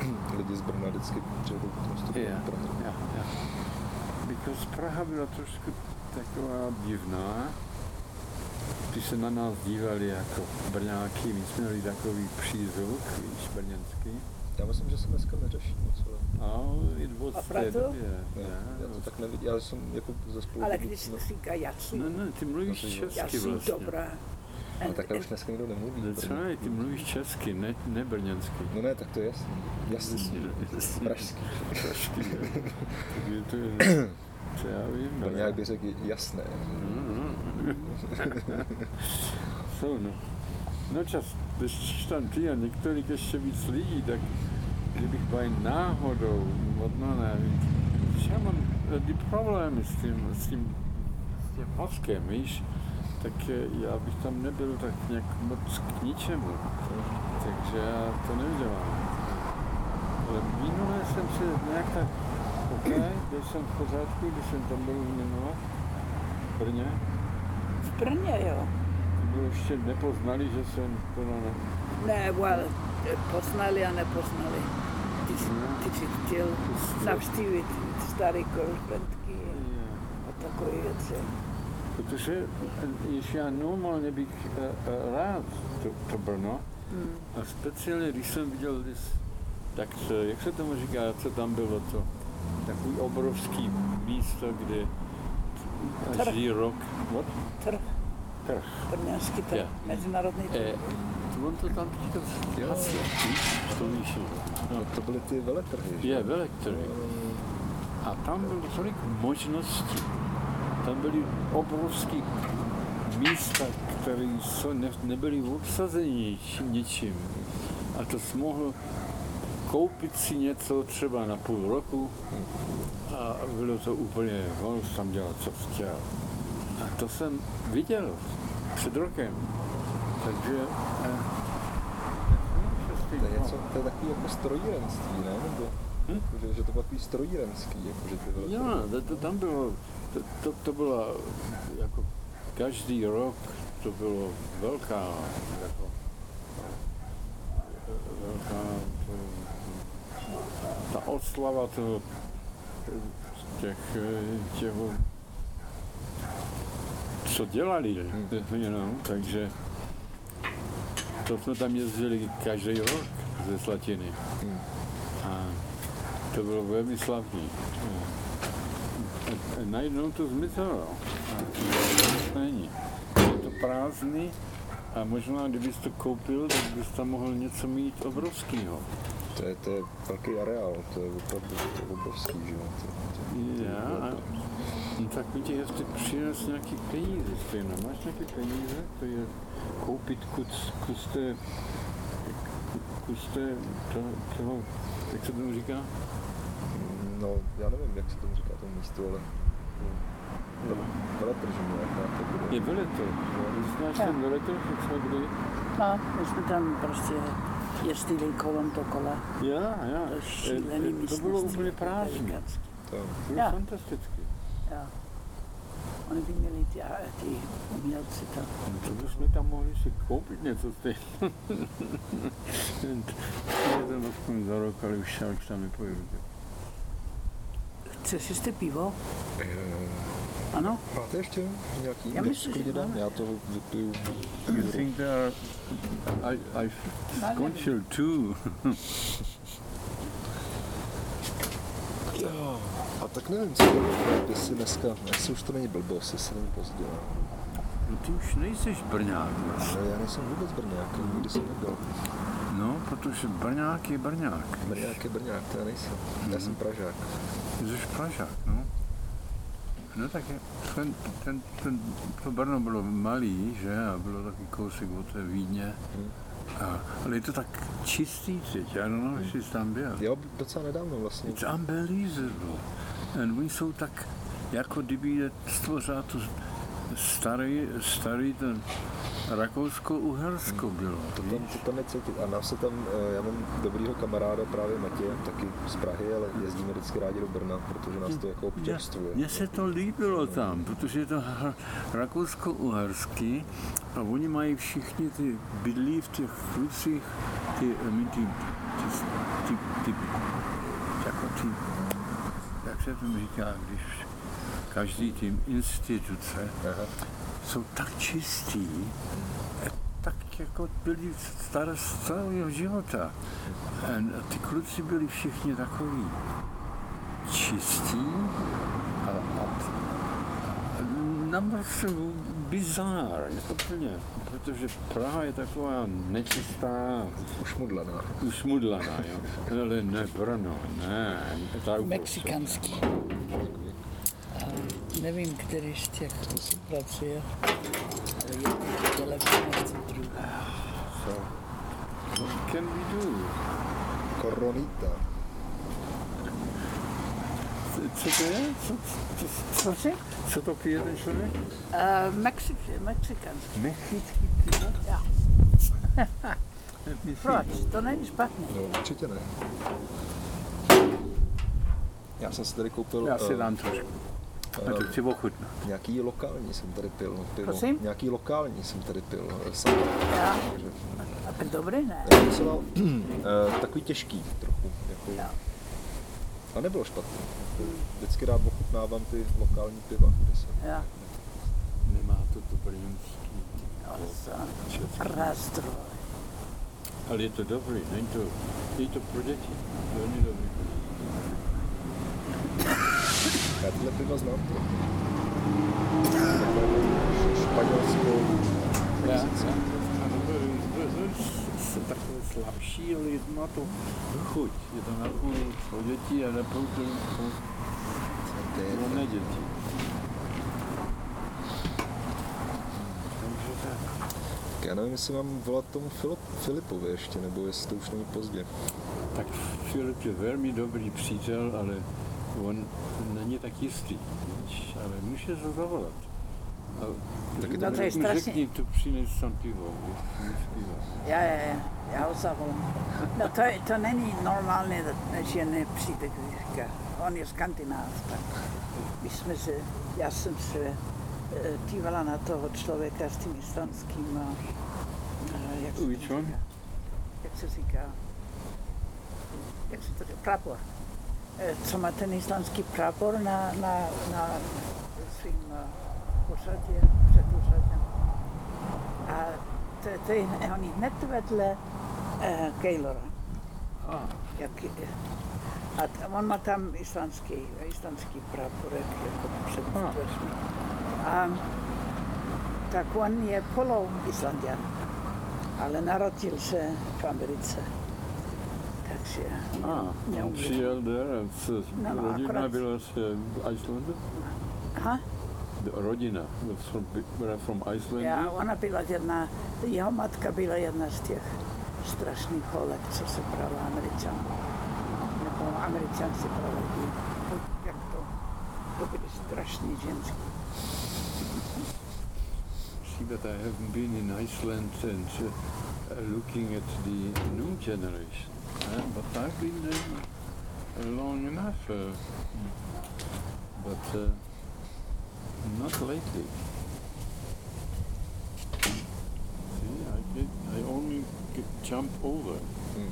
že <clears throat> lidi z Brna vždycky přijedou potom studovat je, do Prahy. ja, ja. Because Praha byla trošku taková divná. Když se na nás dívali jako Brňáky, my jsme měli takový přízvuk, víš, brněnský. Já myslím, že se dneska neřeší moc, ale A it was A v té proto? době. ne, yeah, já to tak nevidím. Já jsem jako ze spolu. Ale když se říká, já No, jsem, ne, ty mluvíš Já já česky jsem vlastně. dobrá. ale takhle už dneska nikdo nemluví. That's right, ty mluvíš česky, ne, ne brněnsky. No ne, tak to je jasný. Jasný. Pražský. Pražský. <clears throat> Takže to je... co já vím. To no. nějak by řekl jasné. <laughs> Jsou, no. No čas, když tam a některých ještě víc lidí, tak kdybych byl náhodou, možná nevím, já mám ty problémy s tím, s tím, s tím mozkem, víš, tak já bych tam nebyl tak nějak moc k ničemu, takže já to neudělám. Ale minule jsem si nějak tak, OK, byl jsem v pořádku, když jsem tam byl minule, v Brně, V Brně, jo. bylo ještě nepoznali, že jsem to na... Ne, well, poznali a nepoznali. Ty, jsi- ty jsi chtěl navštívit staré korespondky a takové věci. Protože když já normálně bych eh, eh, rád to, to Brno, a speciálně když jsem viděl, tak jak se tomu říká, co tam bylo to, takový obrovský místo, kde Trh. každý rok, what? Trh, Trh. brněnský trh, Jo. mezinárodní trh. Eh, on to tam teďka to víš, no. To byly ty veletrhy, že? Je, velektrhy. A tam bylo tolik možností. Tam byly obrovské místa, které ne, nebyly obsazeny ničím. A to jsi mohl koupit si něco třeba na půl roku a bylo to úplně, jsi tam dělat, co chtěl. A to jsem viděl před rokem. Takže eh, To je něco, to je takový jako strojírenství, ne? Nebo, Hm? že, že to bylo takový strojírenský, jako že ty veletrhy. Jo, to, to tam bylo, to, to, to byla jako každý rok to bylo velká, jako, velká, to, ta oslava toho, těch, těch, co dělali, know, takže to jsme tam jezdili každý rok ze Slatiny. A to bylo velmi slavný. A, najednou to zmizelo. Není. Je to prázdný a možná, kdybys to koupil, tak bys tam mohl něco mít obrovského. To je, to je velký areál, to je opravdu to je obrovský, že jo. To, to, Já, a, no tak mi tě ještě přines nějaký peníze stejno. Máš nějaké peníze? To je koupit kus, kus té, kus té, toho, toho, jak se tomu říká? No, já nevím, jak se tomu říká tomu místu, ale no, veletrží nějaká to bude. Je veletrh. Znáš Jo. ten veletrh, jak jsme byli? No, my jsme tam prostě jezdili kolem dokola. Já, já. To je šílený Eh, To bylo úplně prázdné. To, bylo Já. fantastické. Jo. Oni by měli ty, ty umělci tam. No, to bychom tam mohli si koupit něco z těch. Je to aspoň za rok, ale už, já už tam nepojedu. Chceš jste pivo? eh, Ano? máte ještě nějaký? Já myslím, že. Já to vypiju. You think there are... I, I skončil. Jo, a tak nevím, co jestli dneska, jestli už to není blbost, jestli není pozdě. No ty už nejseš Brňák. No, já nejsem vůbec Brňák, nikdy jsem nebyl. No, protože Brňák je Brňák. Brňák je Brňák, to já nejsem. Já jsem Pražák. Ty jsi Pražák, no. No tak ten, ten, ten, to Brno bylo malý, že? A bylo taky kousek od té Vídně. Hmm. A, ale je to tak čistý teď, já don't know, jestli jsi tam byl. Jo, docela nedávno vlastně. It's unbelievable. And oni jsou tak, jako kdyby je stvořila to starý, starý ten Rakousko-Uhersko bylo. To tam, to tam je cítit. A nám se tam, eh, já mám dobrýho kamaráda právě Matěje, taky z Prahy, ale jezdíme vždycky rádi do Brna, protože nás to jako občerstvuje. Mně se to líbilo tam, protože je to rakousko-uherský a oni mají všichni ty bydlí v těch klucích, ty, I mean, ty, ty, ty, ty, jako ty, jak se tomu říká, když každý tým instituce Aha. jsou tak čistý, eh, tak jako byli staré z celého života. A ty kluci byli všichni takový čistí a, a, a naprosto bizár, úplně, protože Praha je taková nečistá, Ušmudlaná. usmudlaná, jo. Ale ne Brno, ne. A Nevím, který z těch pracuje, ale je lepší než ty druhý. So, what can we do? Koronita. Co to je? Co, co, Prosím? co to pije ten člověk? Uh, Mexik, mexikanský. Mechický pivo? Já. <laughs> Proč? To není špatné. No, určitě ne. Já jsem si tady koupil Já si eh, dám trošku. Já to chci ochutnat. nějaký lokální jsem tady pil. no, Pivo. Prosím? Nějaký lokální jsem tady pil. eh, Sám, Já. A tak dobrý, ne? je docela <clears throat> eh, takový těžký trochu. Jako, Jo. a nebylo špatný. Jako, vždycky rád ochutnávám ty lokální piva. Kde se, Já. Nemá to to brněnský. Rastroj. Ale je to dobrý, není to, je to pro děti. Velmi dobrý. Já tyhle piva znám trochu. Takové Španělsko, Mexico. Jsou takové slabší, ale má to chuť. Je to napůl pro děti a to pro, To je- pro. Takže tak. Já nevím, jestli mám volat tomu Filip, Filipovi ještě, nebo jestli to už není pozdě. Tak Filip je velmi dobrý přítel, ale on na no nie taki stricte, ale mi się zadowala. No, tak, no to jest strasznie... Rzeknij, tu przynieść sam piwo. Ja, ja, ja, ja uzawolam. No to, to není normalne, že nepřijde Grka. On je skandinávka. Tak. My jsme se, já jsem se dívala na toho člověka s tím islandským, jak se to říká, jak se to prapor. Eh, Co má ten islandský prapor na, na, na svým eh, pořadě, před pořadem. A to, to je, on je hned vedle uh, Gaylora. A, Jak, a on má tam islandský, islandský praporek jako před A. dveřmi. A tak on je polo Islandian, ale narodil se v Americe. Takže a on neumí. přijel der a s, No, no, rodina akorát- byla z eh, Islandu? Aha, rodina was from, were from Iceland? já, ona byla jedna, jeho matka byla jedna z těch strašných holek, co se brala Američan. Nebo Američan si brala ty, jak to, to byly strašní ženský. See that I haven't been in Iceland and uh, uh, looking at the new generation. Uh, but I've been there long enough. Uh, but uh, not lately. See, I, get, I only get, jump over Mm.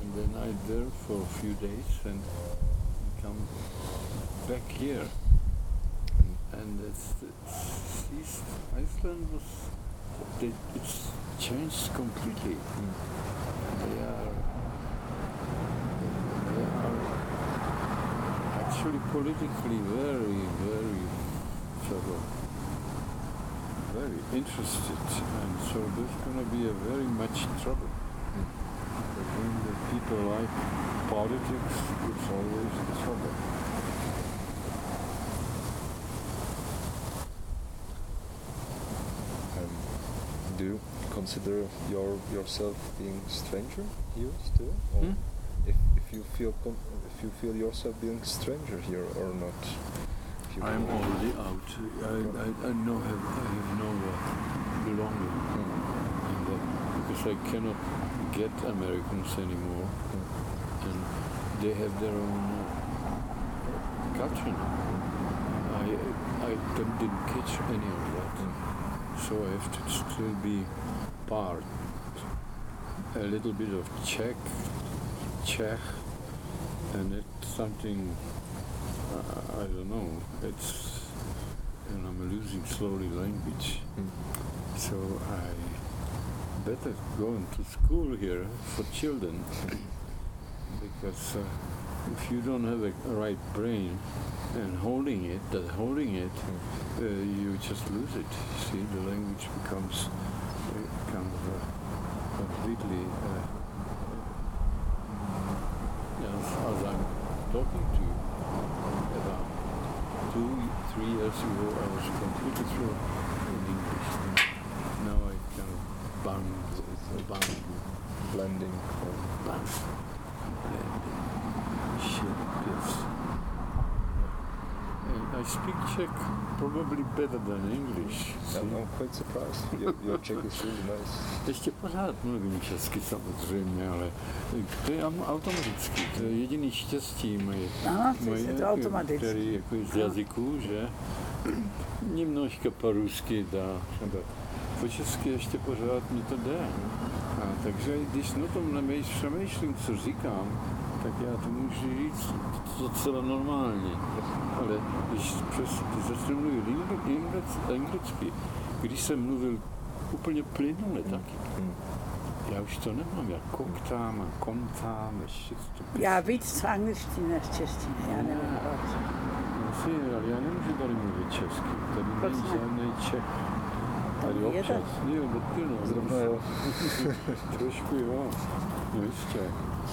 and then I'm there for a few days and come back here. And it's, it's East Iceland was they, it's changed completely. They are they are actually politically very very sort of very interested, and so there's going to be a very much trouble. But when the people like politics, it's always the trouble. Um, do you consider your yourself being stranger here still, or Hmm? if, if you feel com- if you feel yourself being a stranger here or not? I'm feel- already out. I, I, I know have, I have no uh, belonging in that because I cannot get Americans anymore, and they have their own uh, culture now. I I don't- didn't catch any of that, so I have to still be part. A little bit of Czech, Czech, and it's something uh, I don't know. It's and I'm losing slowly language. Mm. So I better go into school here for children because uh, if you don't have a right brain and holding it, that holding it, uh, you just lose it. See, the language becomes uh, kind of uh, completely. Uh, as, as I'm talking to you about two, three years ago, I was completely fluent in English. Now I kind of bound, bound, Blending. bound, and shit, yes. And I speak Czech probably better than English. I'm, I'm quite surprised. Your, your Czech is really nice. Ještě pořád mluvím česky samozřejmě, ale to je automaticky. To je jediný štěstí moje, Aha, moje je to automaticky. který jako z jazyku, že Němnožka po rusky dá. Po česky ještě pořád mi to jde. A takže když na tom přemýšlím, co říkám, tak já to můžu říct docela normálně. Ale když, přes, začnu mluvit anglic- anglicky, když jsem mluvil úplně plynule taky, já už to nemám, já koktám a kontám, ještě to Já víc z angličtiny než češtiny, já nevím proč. Asi, ale já nemůžu tady mluvit česky, tady není ne? žádný Čech. Tady občas, jo, no. Zrovna jo. <laughs> Trošku jo, no jistě.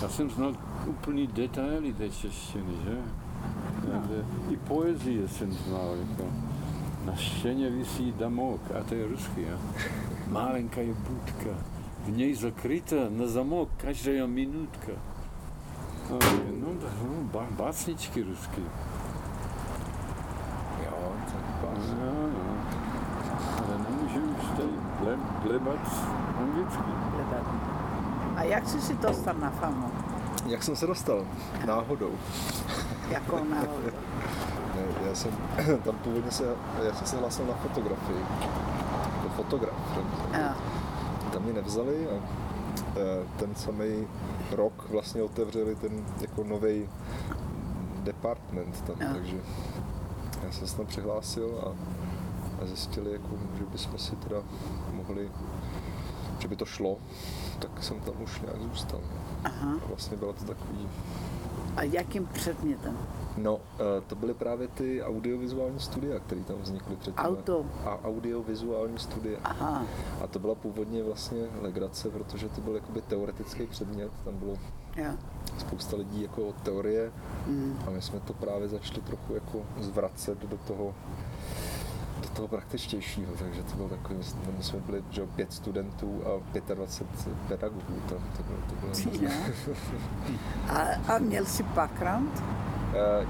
Já jsem znal úplný detaily té češtiny, že? Ale I poezie jsem znal, jako. Na štěně visí damok, a to je ruský, jo? Málenka je budka, v něj zakryta na zamok každá minutka. No, no, no bá, básničky ruský. Jo, to je No, no. Ale nemůžu už tady ble, blebat anglicky. A jak jsi si dostal na famu? Jak jsem se dostal? Náhodou. Jakou náhodou? Ne, já jsem <clears throat> tam původně se, já jsem se hlásil na fotografii. Jako fotograf. Jo. Tam mě nevzali a eh, ten samý rok vlastně otevřeli ten jako nový department tam, Jo. takže já jsem se tam přihlásil a, a zjistili, jako, že bychom si teda mohli, že by to šlo, tak jsem tam už nějak zůstal. Aha. A vlastně bylo to takový A jakým předmětem? No, eh, to byly právě ty audiovizuální studia, které tam vznikly předtím. Auto. A audiovizuální studia. Aha. A to byla původně vlastně legrace, protože to byl jakoby teoretický předmět. Tam bylo Jo. spousta lidí jako od teorie Mm. a my jsme to právě začali trochu jako zvracet do toho toho praktičtějšího, takže to bylo takový, my jsme byli že, jo, pět studentů a 25 pedagogů tam, to bylo, to bylo. <laughs> A, a měl jsi background?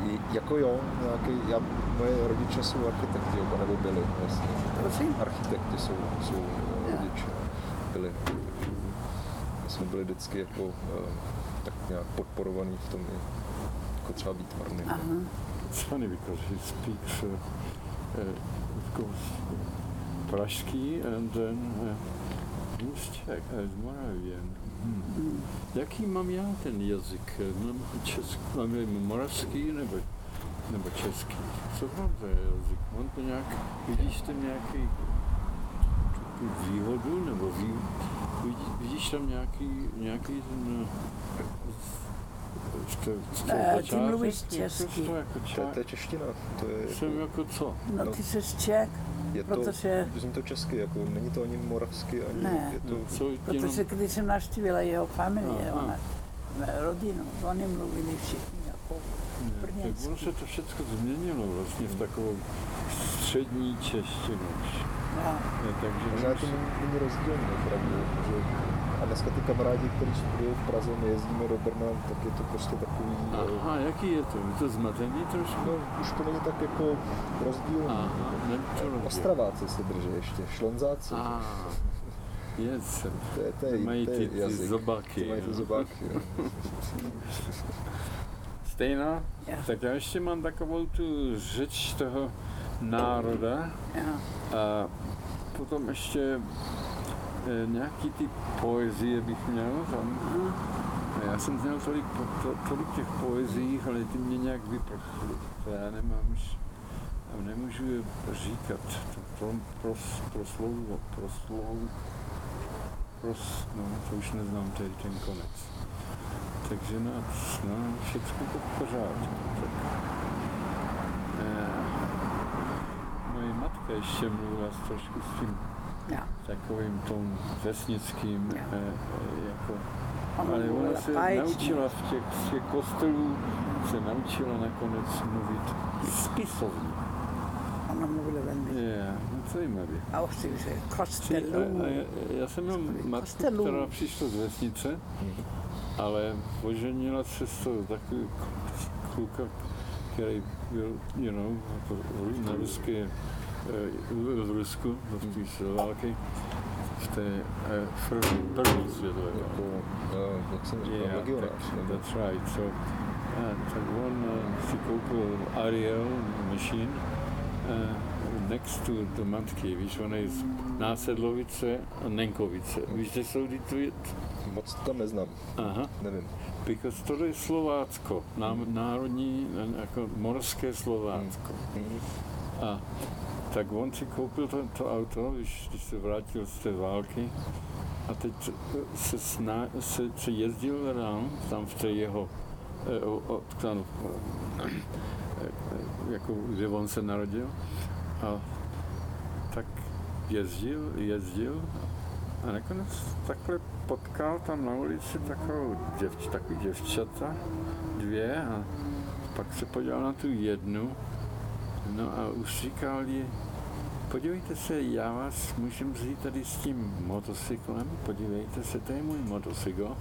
Uh, jako jo, nějaký, já, moje rodiče jsou architekti, oba nebo byli vlastně. Prosím? Architekti jsou, jsou eh, Jo. rodiče, byli. My jsme byli vždycky jako uh, tak nějak podporovaný v tom, jako třeba výtvarný. Aha. Funny because he speaks, uh, uh, course, pražský and then uh, he's Czech, uh, Moravian. Hmm. Mm. Jaký mám já ten jazyk? Mám český, mám moravský nebo, nebo český? Co mám za jazyk? Mám to nějak, vidíš tam nějaký výhodu nebo vý, vidí, vidíš tam nějaký, nějaký ten Eh, ty mluvíš česky. to je čeština, to je, jsem jako co? No ty jsi Čech, je to, protože- zní to česky, jako není to ani moravsky, ani Ne. je to, Co jenom, protože když jsem navštívila jeho familii, Aha. ona, rodinu, oni mluvili všichni jako ne, tak ono se to všechno změnilo vlastně v takovou střední češtinu. No. Ne, takže možná to není, rozdílný, opravdu, že a dneska ty kamarádi, kteří studují v Praze, my jezdíme do Brna, tak je to prostě takový, eh, Aha, jaký je to? Je to zmatený trošku? no už to není tak jako rozdílný. Aha, ne, to rozdíl. Ostraváci se drží ještě, šlonzáci. A, yes. To je, to je, Mají to je ty, ty jazyk. zobáky. Ty mají ty zobáky. <laughs> Stejná? Jo. Tak já ještě mám takovou tu řeč toho národa Jo. a potom ještě eh, nějaký ty poezie bych měl tam. A Já jsem měl tolik, to, tolik těch poezí, ale ty mě nějak vyprchly. To já nemám už, já nemůžu je říkat. To, to pros, proslovo, proslov, pros, no, to už neznám tady ten konec. Takže no, no všechno to v pořádku. Tak. Eh, moje matka ještě mluvila s trošku s tím Jo. takovým tom vesnickým, eh, eh, jako Ona ale mluvila ona se báječně. naučila v těch, z těch kostelů, se naučila nakonec mluvit spisovně. Ano, mluvili velmi. Je, no zajímavě. A už si že kostelů. a- a já, já jsem měl matku, Kostelů. která přišla z vesnice, ale oženila se s tou takový kluka, který byl, you know, jako na ruské, v Rusku, spíš z války, v té eh, první, světové válce. Jako, uh, jak jsem říkal, Yeah, legionář. tak, nebo- that's right. So, uh, tak on uh, si koupil Ariel machine uh, next to the matky, víš, ona je z Násedlovice a Nenkovice. Víš, kde jsou ty? Moc to tam neznám, Aha, nevím. because to je Slovácko, nám, národní, eh, jako morské Slovácko. Mhm. A tak on si koupil to, to auto, když, když se vrátil z té války. A teď se, sná, se, se jezdil around tam v té jeho, eh, tam, eh, eh, jako kde on se narodil. A tak jezdil, jezdil a nakonec takhle potkal tam na ulici takovou děvč, takový děvčata, dvě a pak se podíval na tu jednu No a už říkal jí, podívejte se, já vás můžem vzít tady s tím motocyklem, podívejte se, to je můj motocykl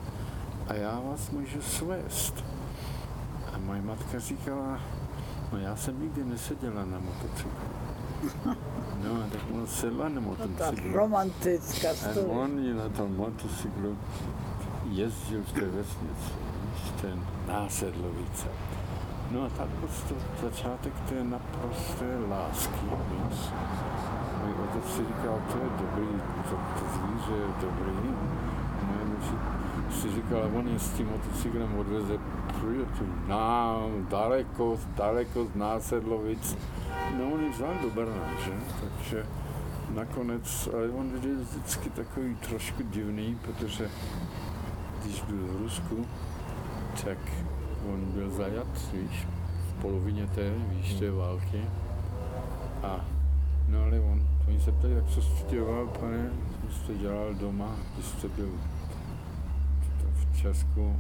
a já vás můžu svést. A moje matka říkala, no já jsem nikdy neseděla na motocyklu. No a tak ona sedla na No, motocyklu. romantická A on ji na tom motocyklu jezdil v té vesnici, ten Násedlovice. No a tak to začátek té naprosté lásky, víš. Můj otec si říkal, to je dobrý, to, to zvíře je dobrý. Moje muži si říkal, on je s tím motocyklem odveze na, daleko, daleko z Násedlovic. No on ji vzal do Brna, že? Takže nakonec, ale on byl vždycky takový trošku divný, protože když byl v Rusku, tak on byl zajat, víš, v polovině té, víš, té války. A no ale on, oni se ptali, jak co jste dělal, pane, co jste dělal doma, když jste byl v Česku.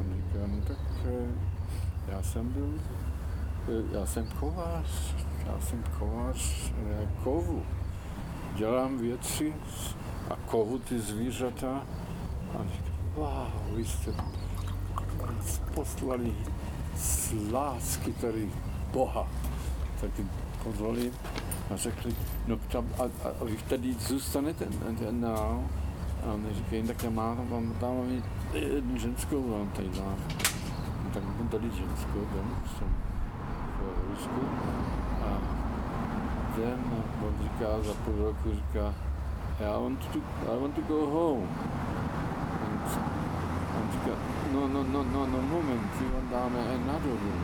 On říká, no tak eh, já jsem byl, eh, já jsem kovář, já jsem kovář eh, kovu. Dělám věci a kovu ty zvířata. A říká, wow, vy jste poslali z lásky tady Boha. Tak pozvali a řekli, no tam, a, a, a vy tady zůstanete? A no. A on říká, tak já mám, mám tam mám jednu ženskou, mám tady dám. No, tak mám tady ženskou, tam jsem v Rusku. A ten, on říká, za půl roku říká, I want to, I want to go home. And on říká, no, no, no, no, no, moment, my vám dáme another room.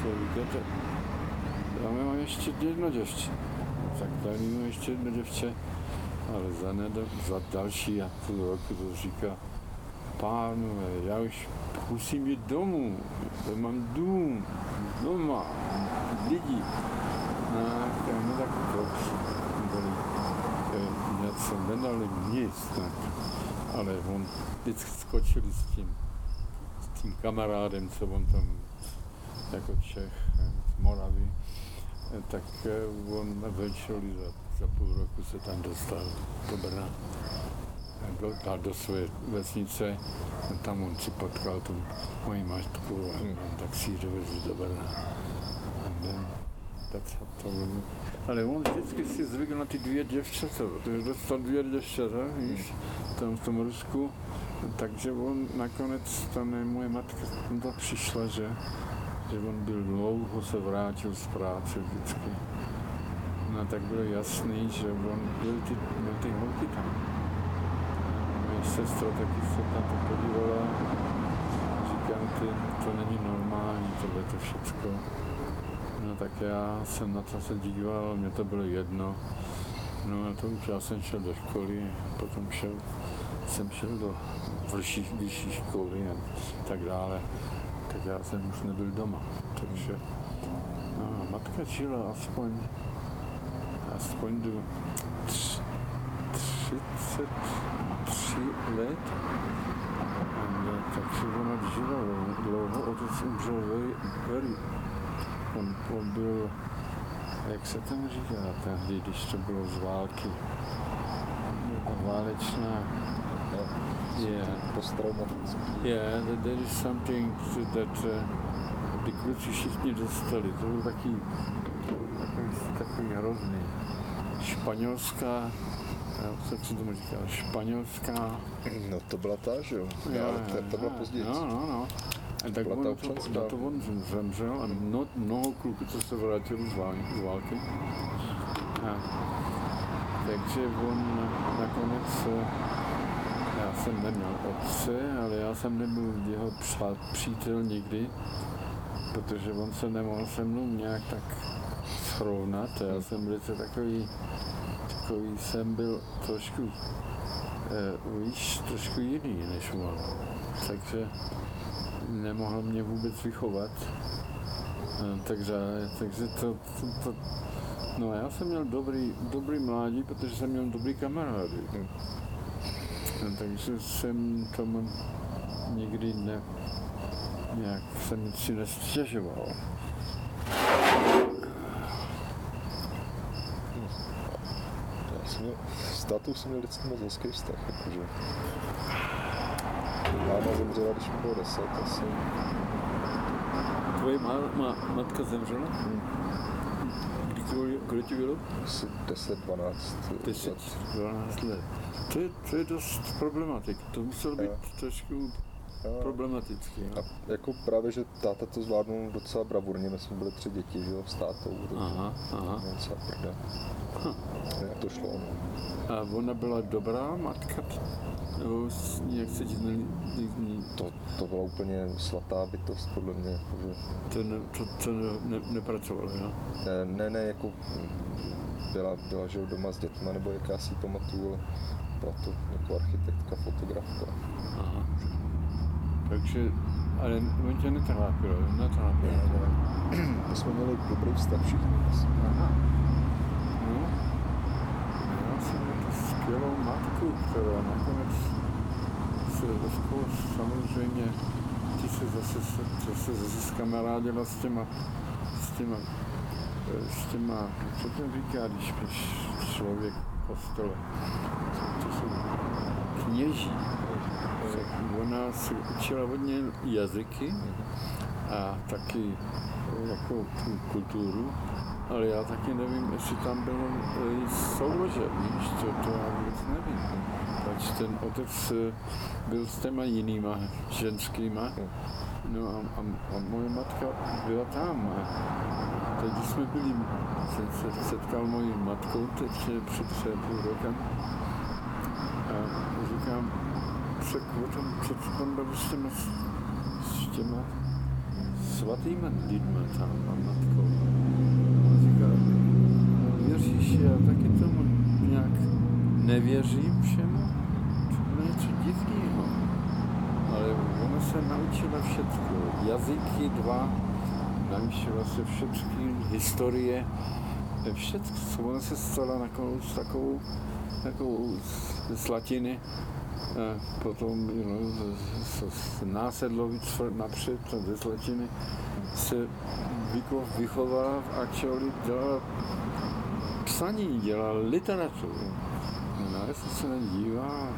So we get. Já mám ještě jedno děvče. No, tak mu ještě jedno děvče, ale za, nedo, za další a půl roku to říká, pánové, já už musím jít domů, já mám dům, doma, lidi. No, tak, no tak dobře, byli, něco, nedali nic, tak, ale on vždycky skočili s tím, tím kamarádem, co on tam jako Čech z Moravy, tak eh, on večeli za, za půl roku se tam dostal do Brna. Do, do své vesnice, tam on si potkal tu moji matku a Hmm. tak si ji dovezli do Brna. Then. Ale on vždycky si zvykl na ty dvě děvčata, protože dostal dvě děvčata, víš, tam v tom Rusku. Takže on nakonec, je moje matka, tam to přišla, že, že on byl dlouho, se vrátil z práce vždycky. No tak bylo jasný, že on byl ty, byl ty holky tam. Moje sestra taky se na to podívala. Říkám, ty, to není normální, tohle to všecko. No tak já jsem na to se díval, mě to bylo jedno. No a to už já jsem šel do školy, potom šel, jsem šel do vyšší, vyšší školy a tak dále. Tak já jsem už nebyl doma, takže no, matka žila aspoň, aspoň do tř, 33 let. A, takže ona žila dlouho, otec umřel very, very on, on byl jak se tam říká tehdy, když to bylo z války. Válečná, yeah, Posttraumatický. yeah, there is something that uh, ty kluci všichni dostali. To byl taky takový, takový hrozný. Španělská, jak se tomu říká, španělská No to byla ta, že jo? Jo, ale to, jo, to byla jo. později. No, no, no. A tak byla on ta to, občanská. na to on zem- zemřel a mno, mnoho kluků, co se vrátili z války. Z války. A, takže on nakonec, eh, já jsem neměl otce, ale já jsem nebyl jeho přítel nikdy, protože on se nemohl se mnou nějak tak srovnat. Já jsem velice takový, takový jsem byl trošku, eh, víš, trošku jiný než on. Takže nemohl mě vůbec vychovat. Eh, Takže, takže to, to, to, no já jsem měl dobrý, dobrý mládí, protože jsem měl dobrý kamarády. Hm. Eh, Takže jsem tomu nikdy ne, nějak jsem si nestěžoval. Já jsem měl, s tátou jsem měl vždycky moc hezký vztah, jakože. Máma zemřela, když mi bylo 10, asi. Tvoje má, má, matka zemřela? Hm. Kolik, ti bylo? Asi 10, 12 10, let. 12 let. To je, to je dost problematik. To muselo být Jo. trošku Jo. problematický. A No? jako právě, že táta to zvládnul docela bravurně, my jsme byli tři děti, že jo, s tátou. Aha, aha. to Docela prdel. Hm. Jak to šlo? no. A ona byla dobrá matka? Nebo nějak se ti ne, ne, To, to byla úplně svatá bytost, podle mě. Jakože, to, ne, to, to ne, ne, nepracovalo, jo? ne, ne, ne, jako byla, byla že doma s dětma, nebo jak já si pamatuju, ale byla to jako architektka, fotografka. Aha. Takže, ale on tě netrápil, jo? netrápil. My jsme měli dobrý vztah všichni. Aha. No, já jsem měl tu skvělou matku, která nakonec se trošku samozřejmě ti se zase, zase, zase zkamarádila s těma, s těma, eh, s těma, co to říká, když když člověk v kostele, to, to jsou kněží. Ona se učila hodně jazyky a taky jako tu kulturu, ale já taky nevím, jestli tam bylo soulože, víš, to, to já vůbec nevím. Proč ten otec byl s těma jinýma ženskýma, no a, a, a moje matka byla tam. A teď, jsme byli, jsem se setkal mojí matkou teď před půl rokem a říkám, co to tam bylo s těma, s těma svatýma lidma tam a matkou. A říká, věříš, já taky tomu nějak nevěřím všemu, to bylo něco divného. Ale ona se naučila všechno, jazyky dva, naučila se všechny historie, všechno, ona se stala takovou, takovou, takovou z, latiny, potom you know, z, z, následlovic napřed ze Slatiny se vyko, vychovala, actually dělala psaní, dělala literaturu. No já jsem se na ní díval a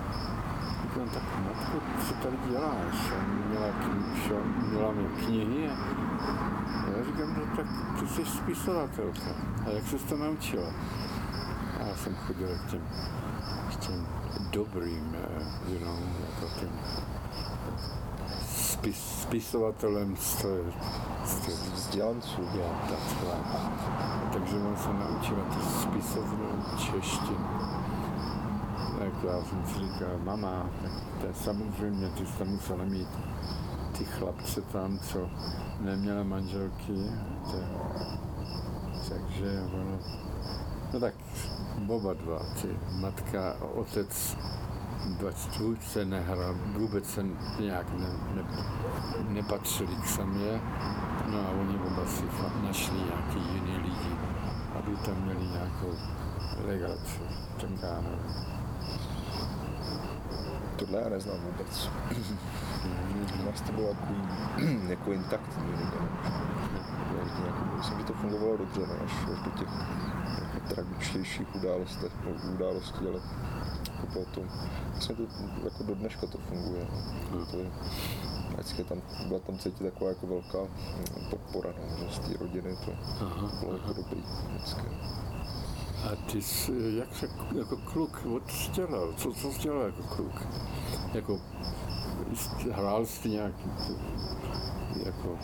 říkám, tak matko, co tady děláš? A měla, kni- šel, měla mi knihy a já říkám, no tak ty jsi spisovatelka. A jak jsi to naučila? A já jsem chodil k těm dobrým, eh, know, jako těm spis, spisovatelem z z Vzdělanců. já, takhle. Takže on se naučila tu spisovnou češtinu. Tak já jsem si říkal, mama, tak to je samozřejmě, ty jsi tam musela mít ty chlapce tam, co neměla manželky. Takže ono, no tak oba dva, ty matka a otec se nehrál, vůbec se nějak ne, ne, nepatřili k sobě. No a oni oba si našli nějaký jiný lidi, aby tam měli nějakou legraci. Tak já nevím. Tohle já neznám vůbec. U nás to bylo takový <clears throat> jako intaktní. nějak, nějak, myslím, že to fungovalo dobře, ne, až, až do těch jako tragičtějších událostí, událostí, ale jako potom, vlastně to jako do dneška to funguje. No. To je, vždycky tam, byla tam cítit taková jako velká podpora no, z té rodiny, to Aha, bylo jako dobrý vždycky. A ty jsi, jak se jako kluk, dělal? Co, co jsi dělal jako kluk? Jako, hrál jsi nějak jako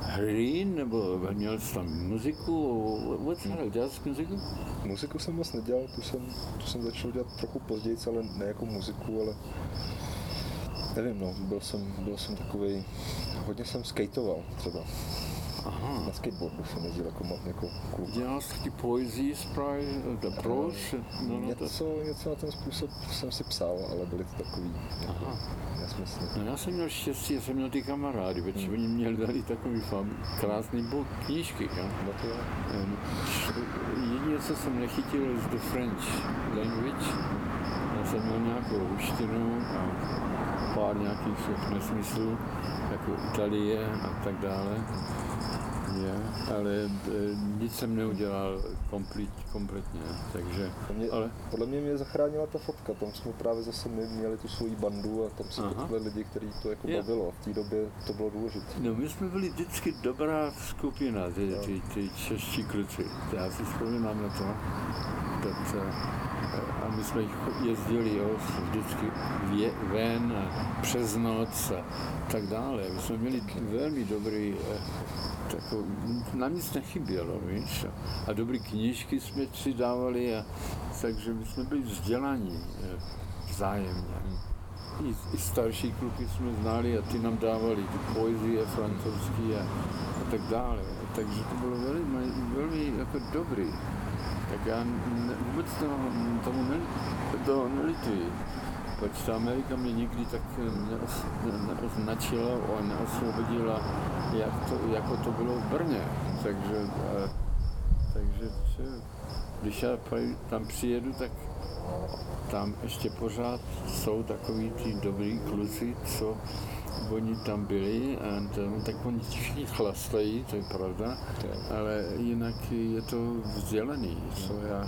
hry, nebo měl jsi tam muziku? Jsi hrál? Dělal jsi muziku? Muziku jsem moc nedělal, tu jsem, tu jsem začal dělat trochu později, ale ne jako muziku, ale nevím, no, byl jsem, byl jsem takový, hodně jsem skateoval třeba. Aha. Na skateboardu jsem jezdil jako, jako kluk. Dělal jsi taky poezii, spray, the prose? No, no, to, něco, něco na ten způsob jsem si psal, ale byly to takový jako nesmysly. No já jsem měl štěstí, já jsem měl ty kamarády, protože oni měli dali takový fam, krásný bok knížky, jo. No to jo. Em, Jediné, co jsem nechytil, je the French language. Já jsem měl nějakou ruštinu a pár nějakých nesmyslů, jako Itálie a tak dále. Je, ale e, nic jsem neudělal komplet, kompletně, takže, To mě, ale Podle mě mě zachránila ta fotka, tam jsme právě zase my měli tu svoji bandu a tam se Aha. potkali lidi, který to jako Jo. bavilo a v té době to bylo důležité. No, my jsme byli vždycky dobrá skupina, ty, Jo. ty, ty čeští kluci. Já si vzpomínám na to. Tak, eh, a my jsme jezdili jo, vždycky vě, ven a přes noc a tak dále. My jsme měli velmi dobrý, takový, nám nic nechybělo, víš. A dobré knížky jsme si dávali, a, takže my jsme byli vzdělaní eh, vzájemně i, i starší kluky jsme znali a ty nám dávali ty poezie francouzský a, a tak dále. Takže to bylo velmi, velmi jako dobrý. Tak já ne, vůbec to, tomu ne, to nelituji. Proč ta Amerika mě nikdy tak neos, neoznačila a neosvobodila, jak to, jako to bylo v Brně. Takže, a, takže co, když já tam přijedu, tak tam ještě pořád jsou takový ty dobrý kluci, co oni tam byli, a to, tak oni všichni chlastají, to je pravda, ale jinak je to vzdělaný, co já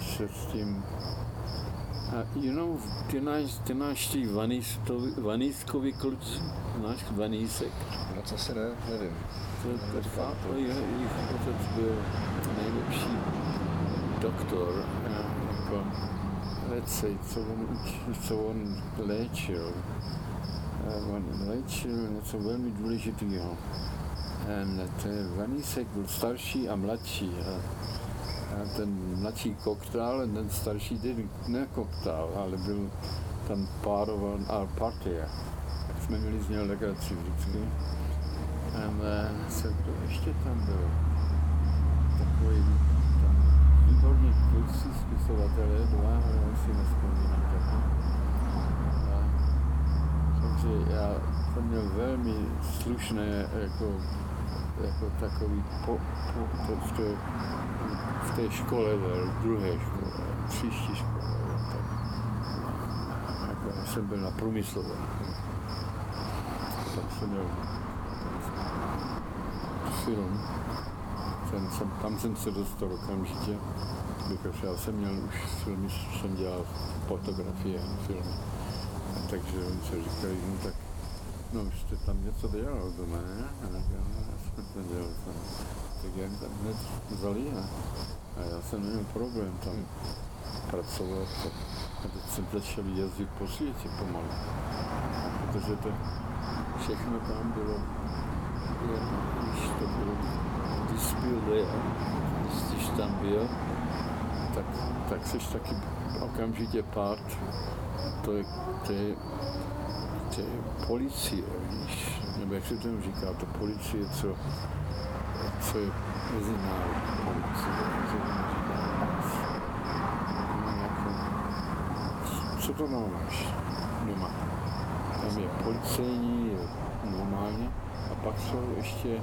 se s tím a you know, ty náš, ty náš ty vanískovi, vanískovi kluci, náš vanísek, Moc asi ne, nevím. to, to, to jejich, jejich otec byl nejlepší doktor, jako, let's say, co on, co on léčil. A On léčil něco velmi důležitého. A ten Vanísek byl starší a mladší. A ten mladší koktál, ten starší ten nekoktál, ale byl tam párovan a partie. Tak jsme měli z něho legraci vždycky. A co kdo ještě tam byl? Takový tam výborní kluci, spisovatelé, dva, ale já si nespomínám taky. Takže já jsem měl velmi slušné, jako, jako takový po, po, po, té, v té škole, v druhé škole, v příští škole. Tak, jako já jsem byl na průmyslové. Tak jsem měl film. Ten jsem, tam jsem se dostal okamžitě, protože já jsem měl už filmy, jsem dělal fotografie a filmy. A takže oni se říkali, no tak, no už jste tam něco dělal doma, ne? A já, no, jsem to dělal tam. Tak jak tam hned vzali a, já jsem neměl problém tam pracovat. A teď jsem začal jezdit po světě pomalu. Protože to všechno tam bylo když to bylo, když byl když tam byl, tak, tak jsi taky okamžitě part té, té, té policie, víš, nebo jak se tomu říká, to policie, co, co. No, jako, to tam máš doma? Tam je policejní, je normálně, a pak jsou ještě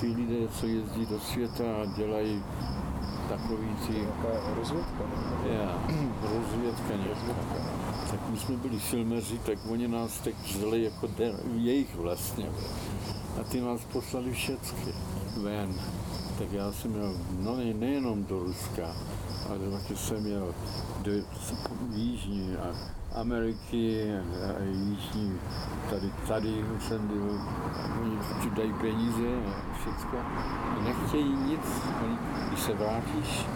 ty lidé, co jezdí do světa a dělají takový ty, rozvědka, já, rozvědka nějaká. tak my jsme byli filmeři, tak oni nás tak zvali jako de, jejich vlastně. A ty nás poslali všechny ven. Tak já jsem měl, no ne, nejenom do Ruska, ale taky jsem měl do Jižní a Ameriky a, Jižní, tady, tady jsem byl, oni ti dají peníze a všecko. A nechtějí nic, oni, když se vrátíš,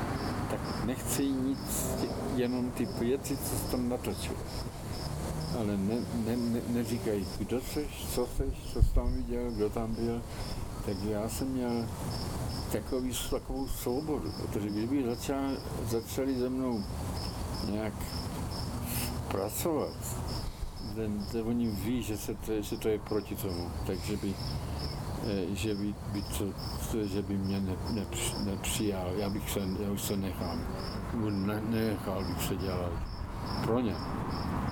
tak nechcejí nic, jenom ty věci, co jsi tam natočil. Ale ne, ne, ne, neříkají, kdo seš, co seš, co jsi tam viděl, kdo tam byl. Tak já jsem měl takový, takovou svobodu, protože kdyby začal, začali ze mnou nějak pracovat, ten, ten, oni ví, že, se to, že to je proti tomu, takže by, eh, že by, by, to, že by mě ne, nepři, nepřijal, já bych se, já už se nechám, ne, nechal bych se dělat pro ně.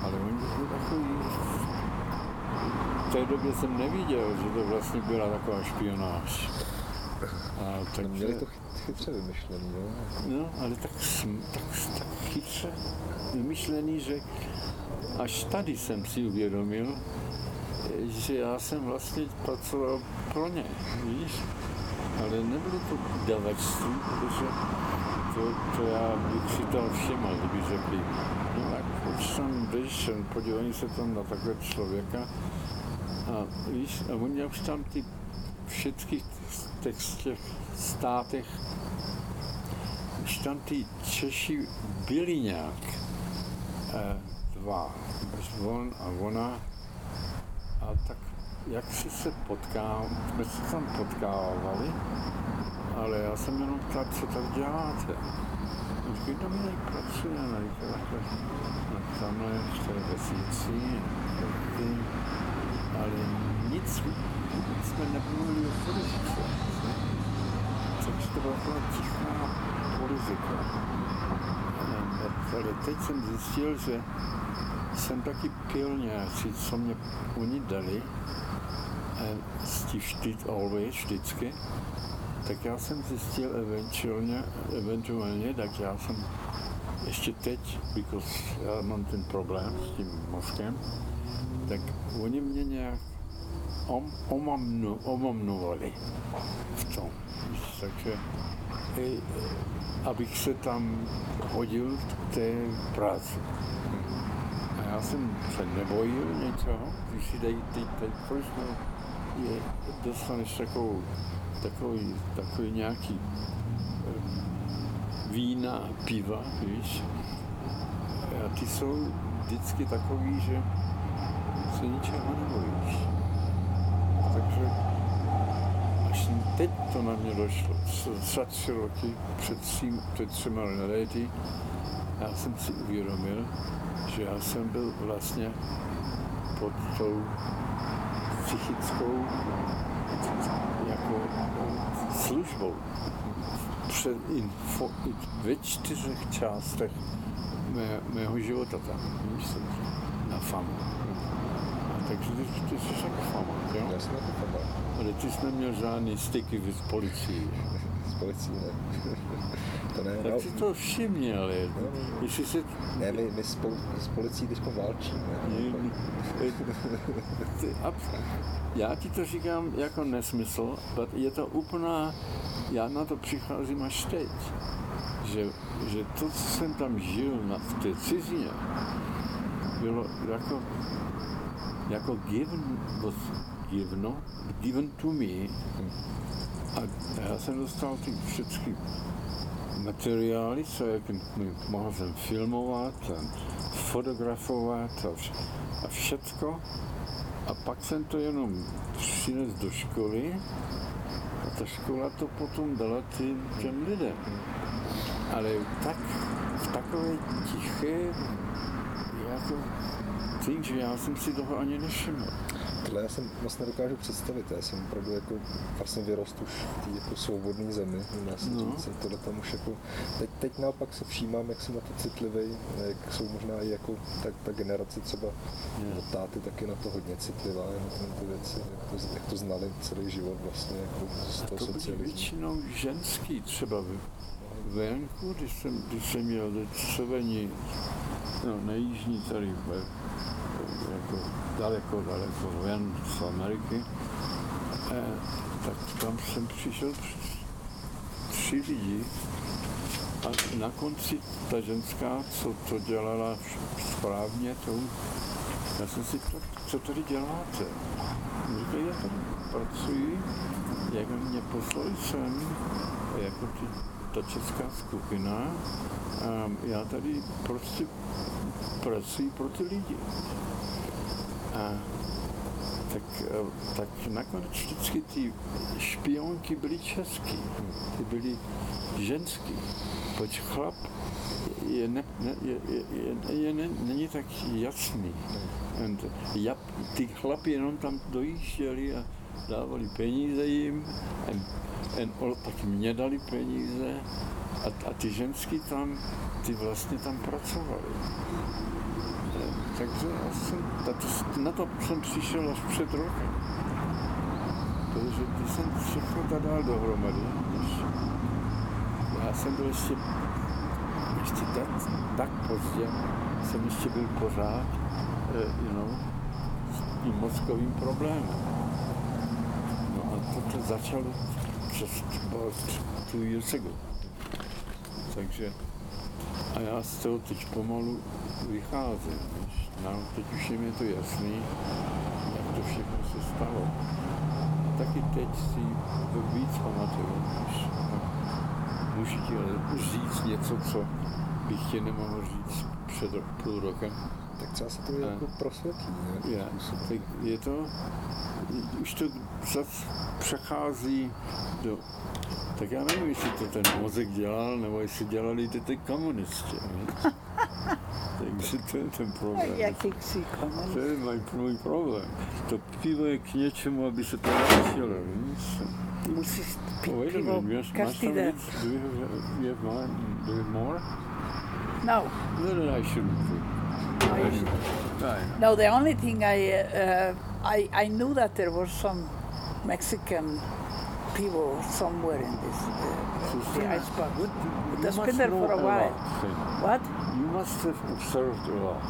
Ale oni byli takový, v té době jsem neviděl, že to vlastně byla taková špionáž. A tak měli to chytře vymyšlený, jo? No, ale tak, tak, tak chytře vymyšlený, že až tady jsem si uvědomil, že já jsem vlastně pracoval pro ně, víš? Ale nebylo to davačství, protože to, to já bych si to všiml, kdyby řekli, proč tam jdeš, podívej se tam na takhle člověka a víš, a oni už tam ty všetkých těch, těch státech už tam ty Češi byli nějak eh, dva, on a ona a tak jak si se potkám, jsme se tam potkávali, ale já jsem jenom ptal, co tak děláte. Říkají, tam nějak pracujeme, na tamhle v té vesnici, ale nic, nic jsme nemluvili o politice. Takže to byla taková tichá politika. Ale teď jsem zjistil, že jsem taky pil nějaký, co mě oni dali, stištit always, vždycky, tak já jsem zjistil eventuálně, eventuálně, tak já jsem ještě teď, because já mám ten problém s tím mozkem, tak oni mě nějak om, omamnu, omamnovali v tom. Takže i, abych se tam hodil k té práci. A já jsem se nebojil něčeho, když si dají ty, ty proč je, dostaneš takovou, takový, takový nějaký vína, piva, víš. A ty jsou vždycky takový, že se ničeho nebojíš. Takže až teď to na mě došlo, za tři roky, před, tři, před třema lety, já jsem si uvědomil, že já jsem byl vlastně pod tou psychickou službou před info, částech mé, mého života tam, víš, na famu. A takže ty, ty jsi jako fama, jo? Já jsem jako fama. Ale ty jsi neměl žádný styky s policií. S <laughs> policií ne. To ne. Tak no, si to všimni, ale no, jestli si... ne, my, my spolu, s policií teď válčíme. <laughs> Ty, a já ti to říkám jako nesmysl, je to úplná, já na to přicházím až teď, že, že to, co jsem tam žil na, v té cizině, bylo jako, jako given, was giveno, given to me, a já jsem dostal ty všechny materiály, co jak mohl jsem filmovat fotografovat a, vš- a všecko. A pak jsem to jenom přines do školy a ta škola to potom dala ty, těm lidem. Ale tak, v takové tiché, jako think, že já jsem si toho ani nevšiml. Tohle já jsem moc nedokážu představit, já jsem opravdu jako vlastně vyrost už v té jako svobodné zemi, dá se No. říct, tohle tam už jako, teď, teď naopak se všímám, jak jsem na to citlivý, jak jsou možná i jako ta, ta generace třeba Jo. od táty taky na to hodně citlivá, na ty věci, jak to, jak to znali celý život vlastně jako z toho to byly socialismu. většinou ženský třeba venku, když jsem, když jsem měl červení no, nejjižní tady, eh, jako daleko, daleko ven z Ameriky, eh, tak tam jsem přišel tři- lidi a na konci ta ženská, co to dělala správně, to, já jsem si to, co tady děláte? Říkal, já tady pracuji, jak mě poslali sem, jako ty, ta česká skupina, a já tady prostě pracuji pro ty lidi. A tak, eh, tak nakonec vždycky ty špionky byly český, ty byly ženský. Proč chlap je, ne, je, je, je, ne, není tak jasný. And já, ty chlapi jenom tam dojížděli a dávali peníze jim, and, and, tak mě dali peníze a, a ty ženský tam, ty vlastně tam pracovali. Takže já jsem, na to, jsem přišel až před rokem. Protože když jsem všechno to dal dohromady, když já jsem byl ještě, ještě tak, tak pozdě, jsem ještě byl pořád, eh, you know, s tím mozkovým problémem. No a toto začalo just about two years. Takže a já z toho teď pomalu vycházím. Víš. No, teď už je mi to jasný, jak to všechno se stalo. A taky teď si víc pamatuju. Můžu ti říct něco, co bych ti nemohl říct před půl rokem. Tak třeba se to A- jako prosvětlí. Je, tak je to, už to zase přechází do, tak já nevím, jestli to ten mozek dělal, nebo jestli dělali ty, ty komunisti. <laughs> Takže to je ten problém. Jaký si To je můj, problém. To pivo je k něčemu, aby se to víš? Musíš pít pivo minute, máš, máš každý den. Do you have, you have more? Do you have more? No, No, then I shouldn't drink. no, you should- I no. The only thing I, uh, I I knew that there was some Mexican people somewhere in this uh, the icebox. What, It you has been there for a a while. lot, What? You must have observed a lot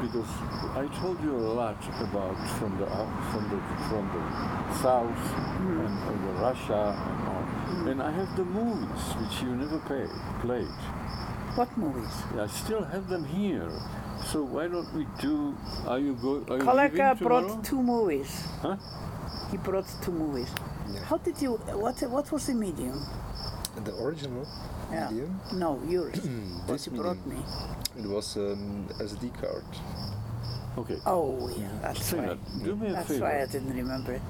because I told you a lot about from the uh, from the from the south and uh, the Russia and all. And I have the movies which you never pay, played. What movies? I still have them here. So why don't we do? Are you go? Are you brought two movies. Huh? He brought two movies. Yeah. How did you? What? What was the medium? The original Yeah. medium, No, yours. <clears throat> what This you brought me. it was an SD card. Okay. Oh, yeah, that's Say why. that. Do me a That's favor. why I didn't remember it.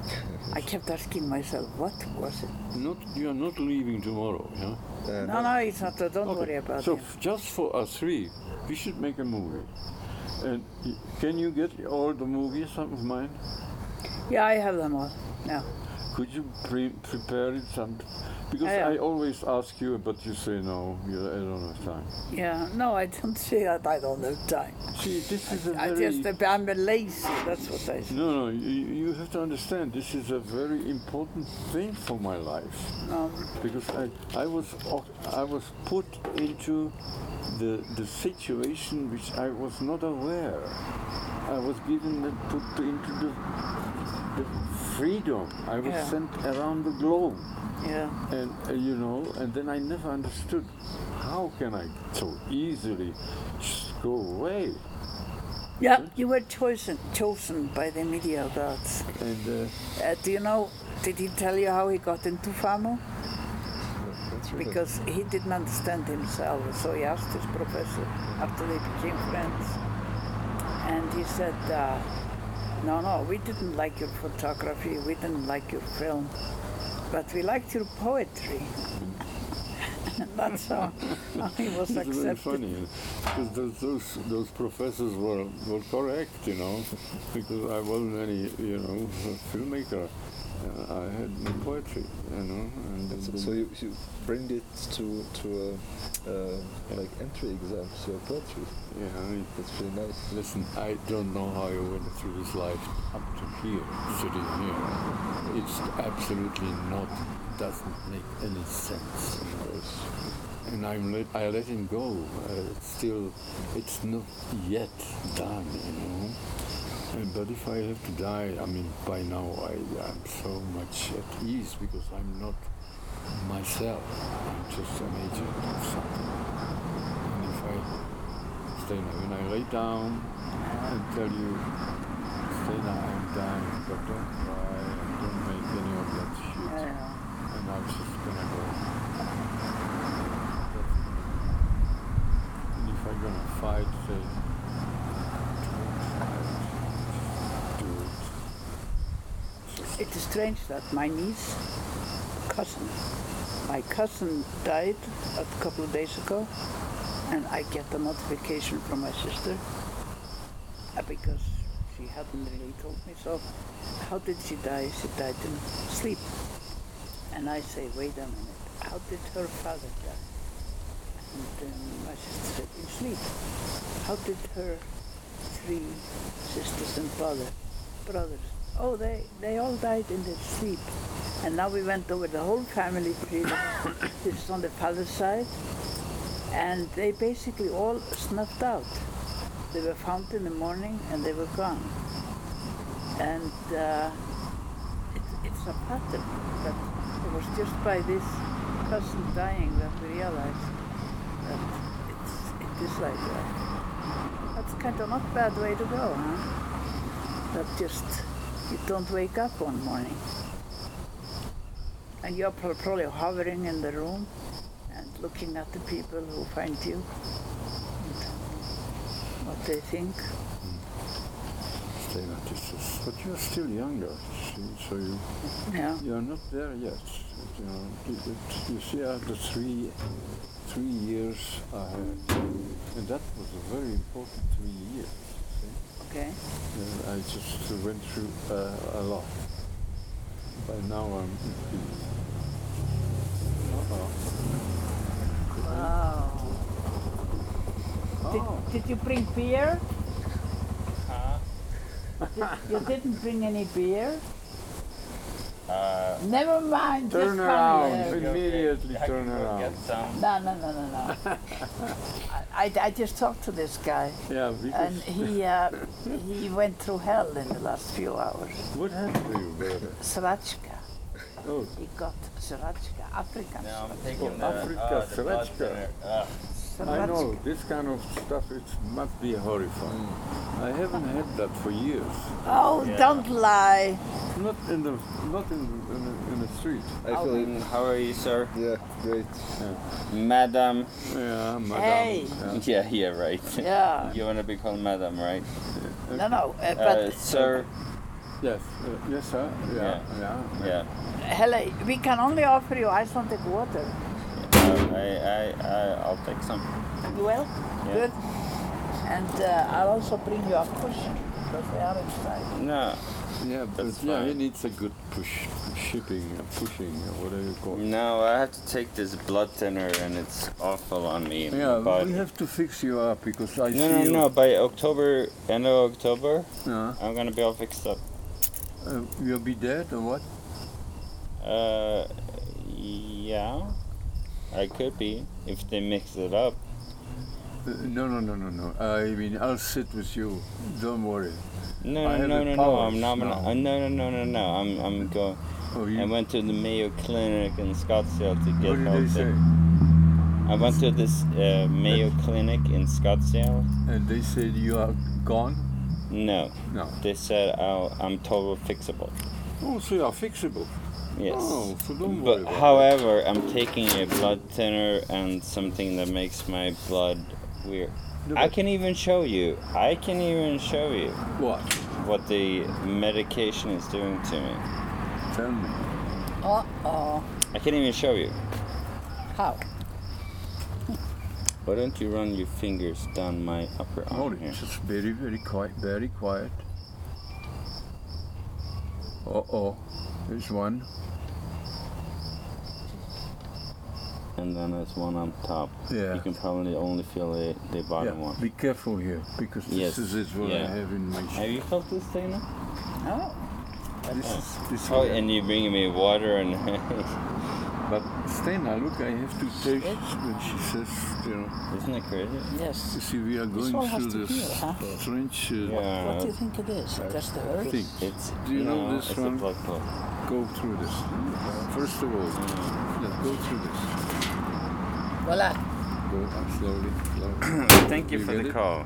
I kept asking myself, what was it? Not you are not leaving tomorrow, yeah? Uh, No, no, it's not. uh, Don't Okay, worry about so it. f- just for us three, we should make a movie. And can you get all the movies of mine? Yeah, I have them all. Yeah. Could you pre- prepare it some? Because Yeah, yeah. I always ask you, but you say no. You, I don't have time. Yeah. No, I don't say that I don't have time. See, this is a I very I just, I'm lazy. That's what I say. no, no. You, you have to understand. This is a very important thing for my life No. because I, I was I was put into the the situation which I was not aware. I was given the, put into the the freedom. I was Yeah. sent around the globe, Yeah. and uh, you know, and then I never understood how can I so easily just go away. Yeah. You were chosen, chosen by the media gods. And uh, Uh, do you know? Did he tell you how he got into Famo? Because he didn't understand himself, so he asked his professor after they became friends. And he said, uh, No, no, we didn't like your photography, we didn't like your film, but we liked your poetry. <laughs> that's how, how he was it's very funny eh? because those, those those professors were were correct, you know, because I wasn't any you know filmmaker. Uh, I had no poetry, you know, and So, so you, you bring it to to a, uh, like entry exams, your poetry. yeah. I mean, That's really nice. Listen, I don't know how you went through this life up to here, sitting here. It's absolutely not, doesn't make any sense. you know. and I'm let, I let him go. Uh, still, it's not yet done, you know. And, but if I have to die, I mean, by now I, I'm so much at ease because I'm not myself. I'm just an agent of something. And if I stay now, when I lay down and tell you, stay now, I'm dying, but don't cry and don't make any of that shit. Yeah. And I'm just gonna go. And if I'm gonna fight, say, don't fight, do it. Just It is strange that my niece, cousin, my cousin died a couple of days ago, and I get a notification from my sister uh, because she hadn't really told me. So, how did she die? She died in sleep. And I say, wait a minute, how did her father die? And um, my sister said, in sleep. How did her three sisters and brother, brothers, oh, they, they all died in their sleep. And now we went over the whole family tree. this <coughs> is on the father's side. And they basically all snuffed out. They were found in the morning and they were gone. And uh, it, it's a pattern. But it was just by this cousin dying that we realized that it's, it is like that. That's kind of not a bad way to go, huh? That just, you don't wake up one morning. And you're probably hovering in the room and looking at the people who find you and what they think. stay like this. is- But you're still younger, see, so you, Yeah. you're not there yet. You know, you see, after three, three years ahead, and that was a very important three years. See? Okay. Uh, I just went through uh, a lot. By now I'm in peace. Uh-oh. Wow. Did, Oh. did you bring beer? Did, you didn't bring any beer? Uh, Never mind. just Turn come around, here. immediately I turn around. No, no, no, no, no. <laughs> I, I just talked to this guy, Yeah, because and he uh, he went through hell in the last few hours. what happened to you, brother? Sriracha. Oh, He got sriracha, African No, I'm sriracha. taking the, Africa, uh, the blood Sriracha. thinner. Uh, I know this kind of stuff. It must be horrifying. I haven't had that for years. Oh, Yeah. don't lie. Not in the not in in the, in the street. I feel it. Mm, how are you, sir? Yeah, great. Madam. Yeah, madam. Hey. Yeah. Yeah, yeah, right. Yeah. you want to be called Madam, right? No, no, uh, Uh, but sir. Yes. Uh, yes, sir. Yeah. Yeah. Yeah. Helle, we can only offer you Icelandic water. I, I, I, I'll take some. You will? Yeah. Good. And uh, I'll also bring you a cushion because they are inside. No, Yeah, but That's yeah, he fine. needs a good push, shipping, uh, pushing, uh, whatever you call it. no, I have to take this blood thinner, and it's awful on me. Yeah, but we have to fix you up because I no, no, feel. no. By October, end of October, Yeah. I'm gonna be all fixed up. Uh, you'll be dead or what? Uh, yeah, I could be if they mix it up. Uh, no, no, no, no, no. I mean, I'll sit with you. Don't worry. No, I no, no, no, I'm not. now. Uh, no, no, no, no, no. I'm, I'm going. Oh, you, I went to the Mayo Clinic in Scottsdale to get what did healthy. they say? I went to this uh, Mayo Clinic in Scottsdale. And they said you are gone? No, No. they said I'll, I'm total fixable. Oh, so you are fixable. Yes. Oh, so don't worry But about however, I'm taking a blood thinner and something that makes my blood weird. No, I but- can even show you. I can even show you What? what the medication is doing to me. Tell me. Uh-oh. I can't even show you. How? Why don't you run your fingers down my upper Oh, arm here? it's just very, very quiet, very quiet. Uh oh, there's one. And then there's one on top. Yeah. You can probably only feel the, the bottom yeah. one. Be careful here because Yes, this is what I have in my Have you felt this thing? Oh. This is this Oh, one. and you're bringing me water and <laughs> But Stena, look, I have to take Shit. when she says, you know, Isn't it crazy? Yes. you see, we are going one through this heal, huh? strange uh, Yeah. What do you think it is? That's the earth? thing. It's Do you know no, this it's one? a blood. Go through this. First of all, let's go through this. Voila. Go <coughs> slowly, slowly. Thank you You for the it? call.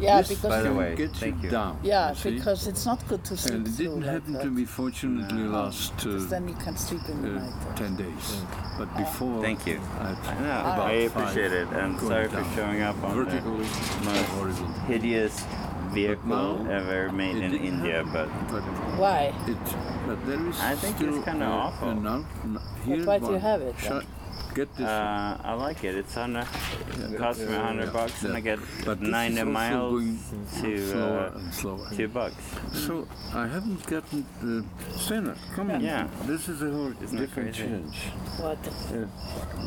Yeah, this because By the way, get thank you you. down. yeah, you because it's not good to sleep and it didn't happen that. to me, fortunately, No. last uh, then you can sleep in the uh, night. ten days. But before, Thank you. I know. I appreciate it, and going sorry for showing up on the vertically most horizontal. hideous vehicle now, ever made in India, happen. but But Why? it, but there is I think it's kinda uh, awful. uh, now- n- here why do you have it then? Shut- Get this. uh, I like it. It's on a, it costs me hundred yeah, bucks, and. I get But this is ninety also miles going to slower uh, and slower. two bucks. So I haven't gotten uh, Stena, come on. Yeah. This is a whole Isn't different change. What? Uh,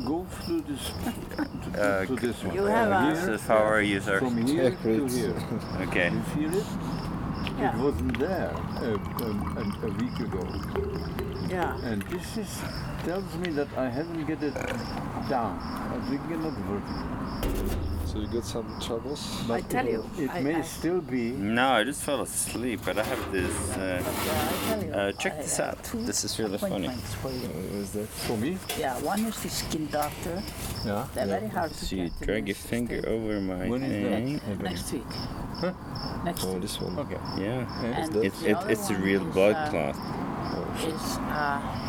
go through this to, Uh, to this one. You have a- This here, is power user. from Yeah, here to here. <laughs> Okay. You feel it? Yeah. It wasn't there uh, um, a, a week ago. Yeah. And this is tells me that I haven't get it down. I think you're not vertical. So you got some troubles? I tell you. It I, may I, still be. No, I just fell asleep, but I have this. Uh, yeah, I tell you. uh, check I this out. This is really funny. For you. What is that? For me? Yeah, one is the skin doctor. Yeah. They're very hard to So you in drag your finger state. over my When is that? thing. Next week. Next Oh, week. this one. Okay. Yeah. And It's the it, it's a real blood uh, clot. Is a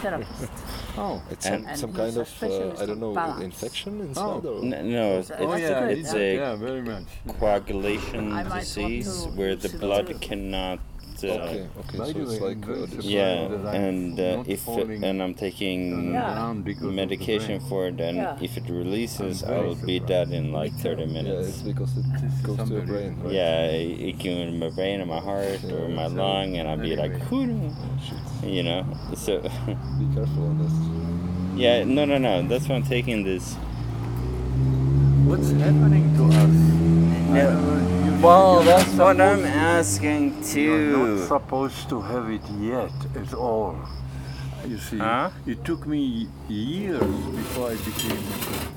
therapist. <laughs> Oh. It's And- some, and some kind of, uh, I don't know, balance. infection inside or? N- no, it's, Oh, it's, yeah, it's yeah. a Yeah, very much. coagulation I might want disease where the blood too. cannot. Uh, Okay, okay, so it's like uh, Yeah, and uh, if falling and I'm taking Yeah. down the medication for it, and Yeah. if it releases, I'm I very will be dead in like 30 too. Yeah, minutes. it's because it This goes to your brain, right? Yeah, it it can in my brain, or my heart, or my So, lung, and I'll be like, anyway. "Who knew?" Shit. you know. So, Be careful on this. <laughs> yeah, no, no, no. That's why I'm taking this. What's happening to us? I don't know, you- Well, that's what I'm asking You're not too. supposed to have it yet at all. You see, Huh? it took me years before I became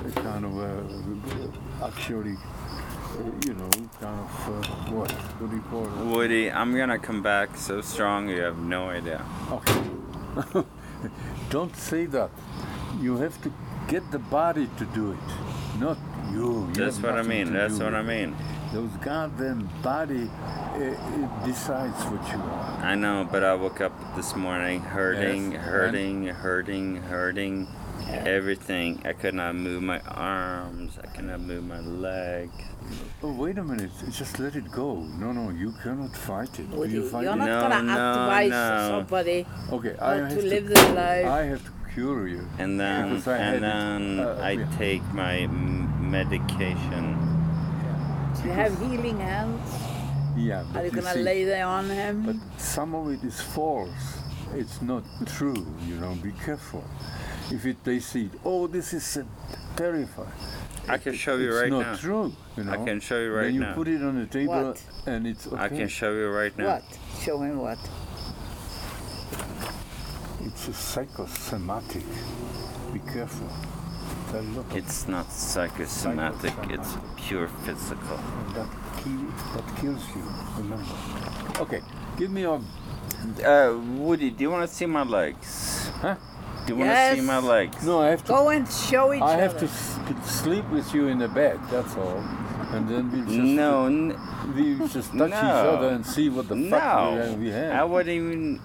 a kind of a, actually, you know, kind of uh, what? What do you call it? Woody, I'm gonna come back so strong you have no idea. Okay. <laughs> Don't say that. You have to get the body to do it, not you. You That's what I mean. That's what I mean. Those goddamn body uh, it decides what you are. I know, but I woke up this morning hurting, Yes, and? hurting, hurting, hurting. Everything. I could not move my arms. I could not move my leg. Oh, wait a minute. Just let it go. No, no, you cannot fight it. Will Woody, you you're fight not it? No, gonna no, advise no. somebody Okay, I have to, live their life. I have to cure you. And then, Because I had and it, then uh, I yeah. take my m- medication. you have healing hands. Yeah, but Are you you gonna see, lay there on him? But some of it is false. It's not true. You know, be careful. If it they see, oh, this is uh, terrifying. I can show you it's right now. It's not true. You know. I can show you right now. then you now. put it on the table, What? and it's okay. I can show you right now. what? Show him what? It's a psychosomatic. Be careful. It's a lot of not psychosomatic, it's pure physical. that, kill, that kills you. Remember. Okay, give me your. Uh, Woody, do you want to see my legs? Huh? Do you want to see my legs? No, I have to. Go and show each I other. have to s- sleep with you in the bed. That's all. And then we just No, n- we just touch each other and see what the fuck we, no. have- we have. I wouldn't even.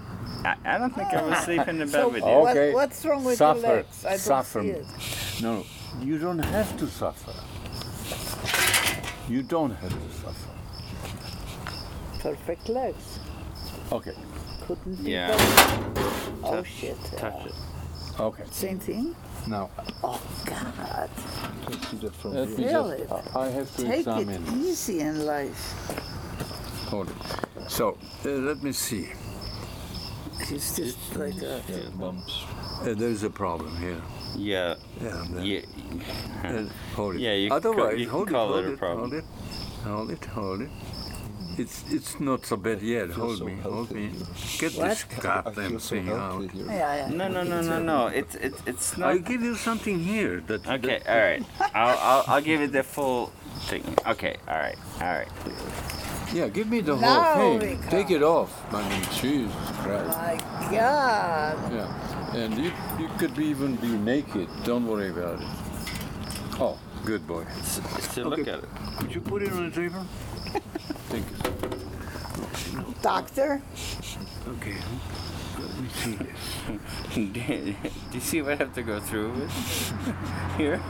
I, I don't think I would sleep in the bed So with you. Oh. what- Okay. what's wrong with Suffer. your legs? I don't Suffer. see it. No, you don't have to suffer. You don't have to suffer. Perfect legs. Okay, Couldn't be Yeah. better. Oh Touch- shit. Touch it. okay. Same thing? No. Oh God. Can see that from let here. me Really? just. I have to Take examine. it easy in life. Hold it. So, uh, let me see. <laughs> It's just like a. Yeah, bumps. Uh, there's a problem here. Yeah. Yeah. there. Yeah. Uh, hold it. Yeah, you can Otherwise, ca- you can hold call it, it hold a problem. Hold it, hold it, hold it. It's it's not so bad yet. Hold so me, hold me. Get What? this goddamn feel so thing out. healthy here. Yeah, yeah. No, no, no, no, no. It's it's it's not. I'll give you something here. That Okay, that- all right. I'll, I'll I'll give you the full thing. Okay, all right, all right. Yeah, give me the Now whole we thing. come. Take it off. I mean, Jesus Christ. My God. Yeah, and you you could be even be naked. Don't worry about it. Oh, good boy. S- Still look at it. Could you put it on the table? Thank you. Doctor? Okay. Let me see this. <laughs> Do you see what I have to go through with <laughs> here?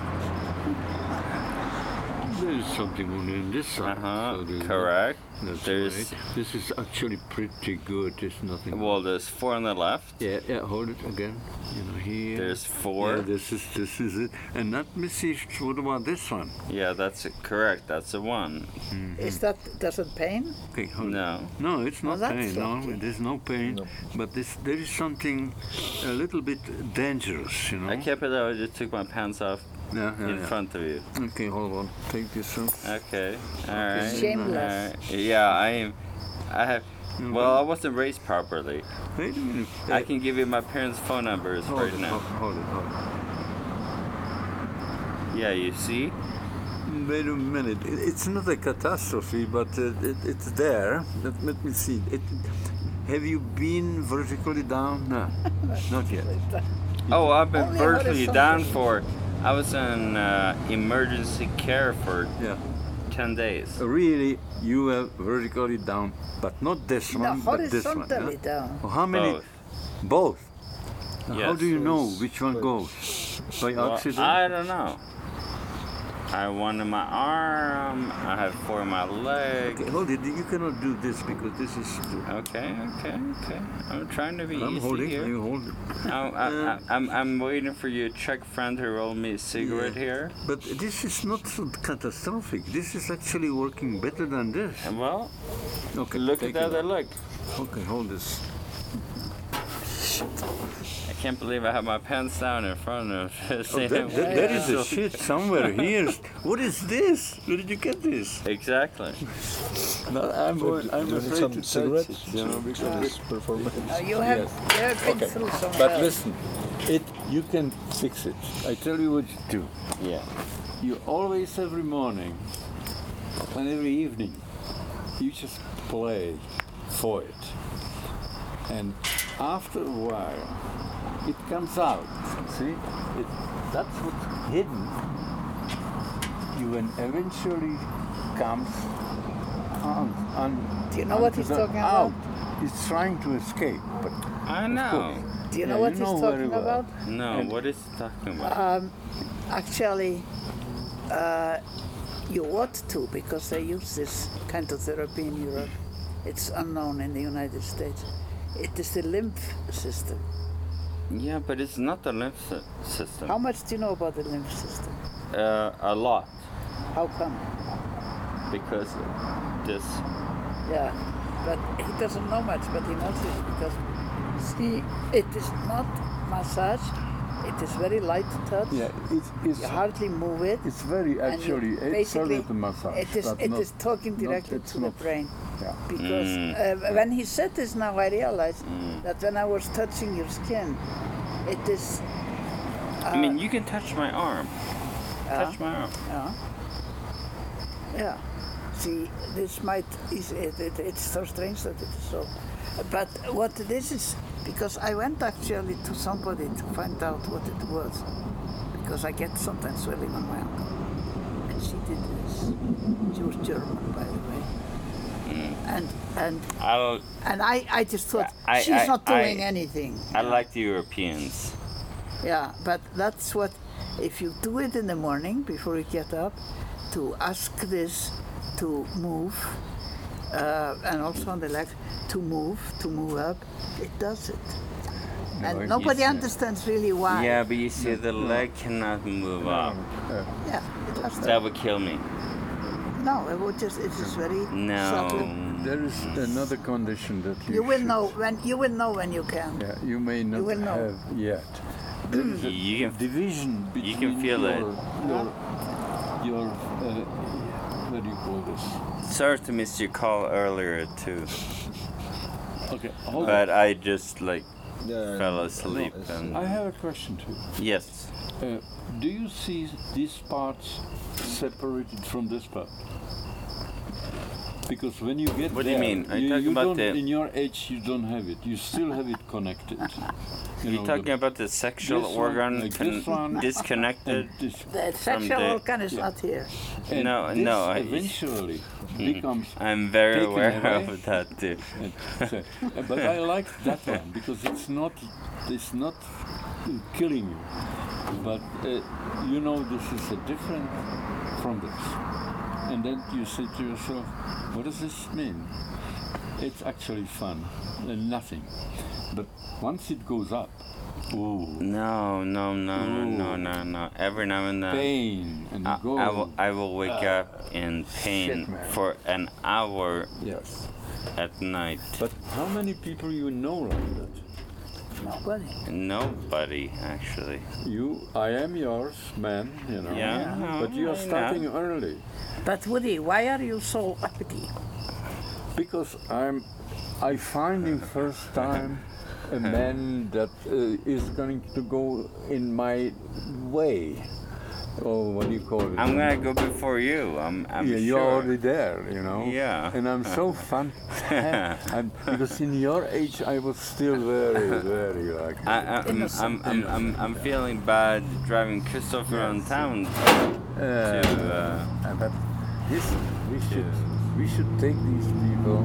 There is something on in this Uh-huh. so there's- Correct. That's There's right. This is actually pretty good. There's nothing. well, there's four on the left. Yeah, yeah. Hold it again. You know here. There's four. Yeah, this is this is it. And let me see. What about this one? Yeah, that's it. correct. That's the one. Is that, does it pain? Okay, hold No. No, it's not that's pain. No, lucky. there's no pain. No. But this there is something a little bit dangerous. You know. I kept it out. I just took my pants off Yeah, yeah, in yeah. front of you. Okay, hold on. Take this off. Okay. All right. Shameless. Alright. Yeah, I am. I have. Well, I wasn't raised properly. Wait a minute. I can give you my parents' phone numbers hold right it, now. Hold, hold it. Hold it. Yeah, you see? Wait a minute. It's not a catastrophe, but uh, it, it's there. Let, let me see. It, have you been vertically down? No, <laughs> not yet. Oh, I've been vertically down for. I was in uh, emergency care for Yeah. 10 days. Really, you were vertically down, but not this No, one, but this one. horizontally yeah? down. Oh, how many? Both. Both. Now, How do you know which one goes? By Well, accident? I don't know. I have one in my arm. I have four in my leg. Okay, hold it. You cannot do this because this is. Okay, okay, okay. I'm trying to be I'm easy holding. here. You hold it. I'm, I, uh, I, I'm, I'm waiting for your Czech friend to roll me a cigarette Yeah. here. But this is not so catastrophic. This is actually working better than this. And well, Okay. look at it the out. other leg. Okay, hold this. I can't believe I have my pants down in front of <laughs> Oh, saying that, that, that is a shit somewhere here. <laughs> What is this? Where did you get this? Exactly. No, I'm, Do I'm you need afraid some to touch cigarettes? it, you know, because This performance. Uh, you have, Yes. you have Okay. through But listen, it you can fix it. I tell you what you do. Yeah. You always every morning and every evening you just play for it. And after a while it comes out. See? It, that's what's hidden. You and eventually comes on, on Do you know what he's talking out. about? He's trying to escape, but I know. Do you know what you he's know very talking well. about? No, And- what is he talking about? Um, actually, uh, you ought to because they use this kind of therapy in Europe. It's unknown in the United States. It is the lymph system. Yeah, but it's not the lymph sy- system. How much do you know about the lymph system? Uh, a lot. How come? Because this. Yeah, but he doesn't know much, but he knows it because see, it is not massage. It is very light touch. yeah, it's, it's You hardly move it. It's very actually it's basically a little massage. it is but it not, is talking directly it's to not- the brain Yeah. because Mm. uh, when he said this now I realized Mm. that when I was touching your skin it is uh, I mean, you can touch my arm. yeah, Touch my arm. yeah yeah see this might is it, it, it's so strange that it is so but what this is because I went actually to somebody to find out what it was because I get sometimes swelling on my ankle and she did this she was German by the way and and I'll, and I, I just thought I- she's I- not doing I- anything I like the Europeans. yeah, but that's what, if you do it in the morning before you get up, to ask this to move, uh, and also on the legs, to move, to move up, it does it. and it- nobody Yes. understands really why. Yeah, but you see, the leg cannot move up. Yeah, it has to. That would kill me. No, it would just, it is very subtle. No. There is another condition that you, You will should- know when, you will know when you can. Yeah, you may not will know. have yet. There is a You can division between you can feel your, it. your, your uh, what do you call this? Sorry to miss your call earlier too, Okay, hold on. but I just like Yeah, fell no, asleep it's- and I have a question too. yes. Uh, do you see these parts separated from this part? Because when you get What do you mean? Are you you, talking you about don't, the- in your age you don't have it. You still have it connected. <laughs> You You're know, talking the- about the sexual this one, organ like con- <laughs> this one, disconnected. this, The sexual the- organ is yeah. not here. and No, this no, I- Eventually becomes. I'm very aware away? of that too. and so- uh, but I like that one because it's not it's not killing you, but uh, you know this is a different from this, and then you say to yourself, what does this mean? It's actually fun and nothing, but once it goes up, ooh, No, no, no, no, no, no, no. Every now and then. pain, and I, go. I will, I will wake ah. up in pain shit, for an hour yes. at night. But how many people you know like that? Nobody. Nobody, actually. You, I am yours, man. You know. Yeah, But you are I know. starting early But Woody, why are you so uppity? because I'm. I finding first time a man that uh, is going to go in my way. Or what do you call it? I'm gonna go before you. I'm, I'm yeah, sure. you're already there, you know. Yeah. And I'm so <laughs> fun. <laughs> I'm, because in your age, I was still very, very like. I, I, I'm, I'm, I'm, I'm, I'm feeling bad driving Christopher around town Uh, to. Uh, but this, we should we should take these people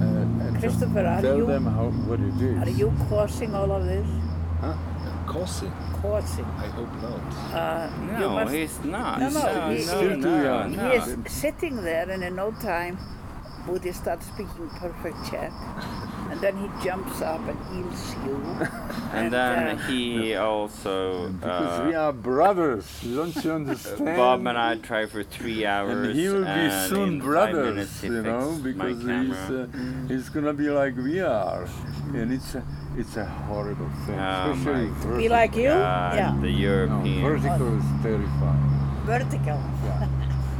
uh, and Christopher, are tell you- them how what it is. Are you causing all of this? Causing? Causing. I hope not. Uh, you no, must- he's not. No, no, no, he- no, Still too no, young. no. He is sitting there, and in no time, Buddha starts speaking perfect Czech, and then he jumps up and heals you. <laughs> And then uh, he also. because Uh, we are brothers, don't you understand? Bob and I tried for three hours. and he will be soon brothers, you know, because he's camera. uh, he's gonna be like we are, and it's a it's a horrible thing, Oh especially my vertical. be like you? God, yeah. the No, European. vertical is terrifying. Vertical. Yeah.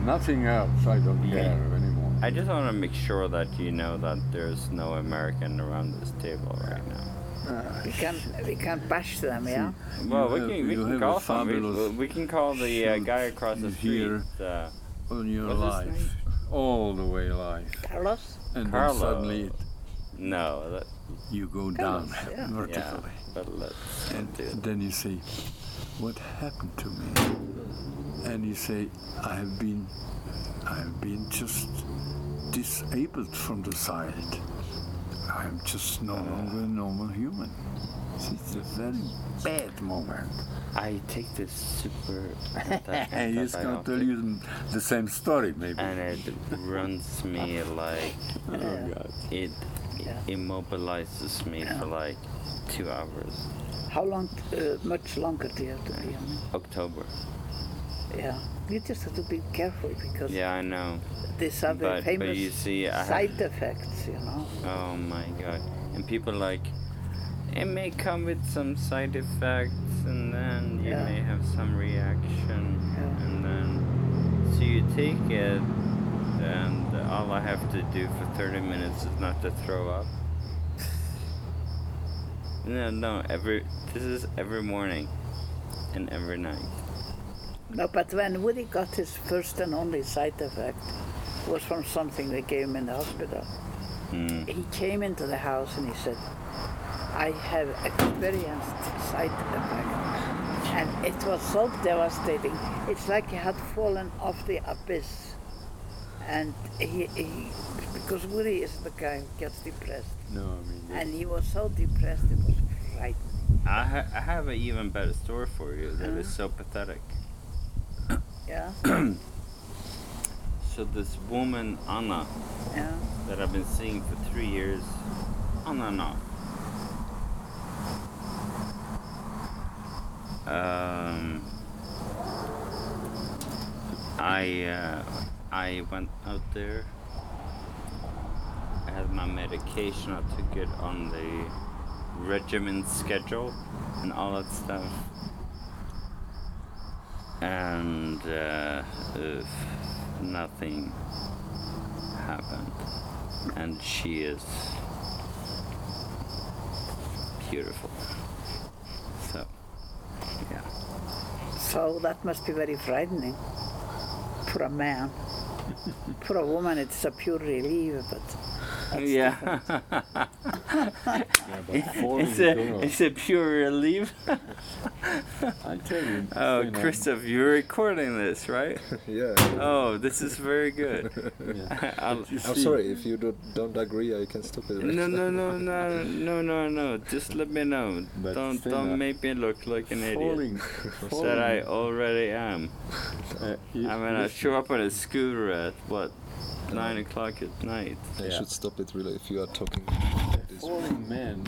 Nothing else, I don't Yeah. care anymore. I just want to make sure that you know that there's no American around this table right now. We can we can bash them, yeah. Well, we have- can we you can have call a some. We, fabulous we can call the uh, guy across the street. here. Uh, on your What's his life, all the way life, Carlos. and Carlo. then suddenly it, no, that, you go down Carlos, yeah. vertically, yeah, but let's and do then you say, "What happened to me?" And you say, "I have been, I have been just disabled from the side. I am just no uh. longer a normal human." It's a very bad moment. I take this super <laughs> And he's gonna tell you the same story, maybe. and it runs me like <laughs> oh God. it Yeah. immobilizes me for like two hours. How long? Uh, much longer do you have to be on it? October. Yeah. You just have to be careful because Yeah, I know. these are But- but famous you see, I have- side effects, you know. Oh my god. And people like, it may come with some side effects, and then you Yeah. may have some reaction, Yeah. and then so you take it, and all I have to do for 30 minutes is not to throw up. <laughs> No, no, every this is every morning and every night. No, but when Woody got his first and only side effect, was from something they gave him in the hospital. Mm. He came into the house and he said, I have experienced side effect. And it was so devastating. It's like he had fallen off the abyss. And he, he because Woody is the guy who gets depressed. No, I mean. And he was so depressed it was frightening. I, ha- I have an even better story for you that is so pathetic. <coughs> Yeah? <coughs> So this woman Anna Yeah. that I've been seeing for three years, on and off. Um, I uh, I went out there. I had my medication. I took it on the regimen schedule and all that stuff. And uh, nothing happened. And she is beautiful. So, yeah. So that must be very frightening for a man. for a woman, it's a pure relief, but <laughs> yeah. but it's, a, down- it's a pure relief. I tell you. Oh, when I'm- you're recording this, right? <laughs> yeah. Oh, this is very good. <laughs> yeah. I'll, But you I'm see, sorry if you don't, don't agree. I can stop it. right no, no, no, no, no, no, no. Just let me know. But don't Finna- don't make me look like an idiot falling, falling that I already am. uh, you- I mean, I listen, show up on a scooter at what nine o'clock at night. I Yeah. should stop it really if you are talking. a this falling man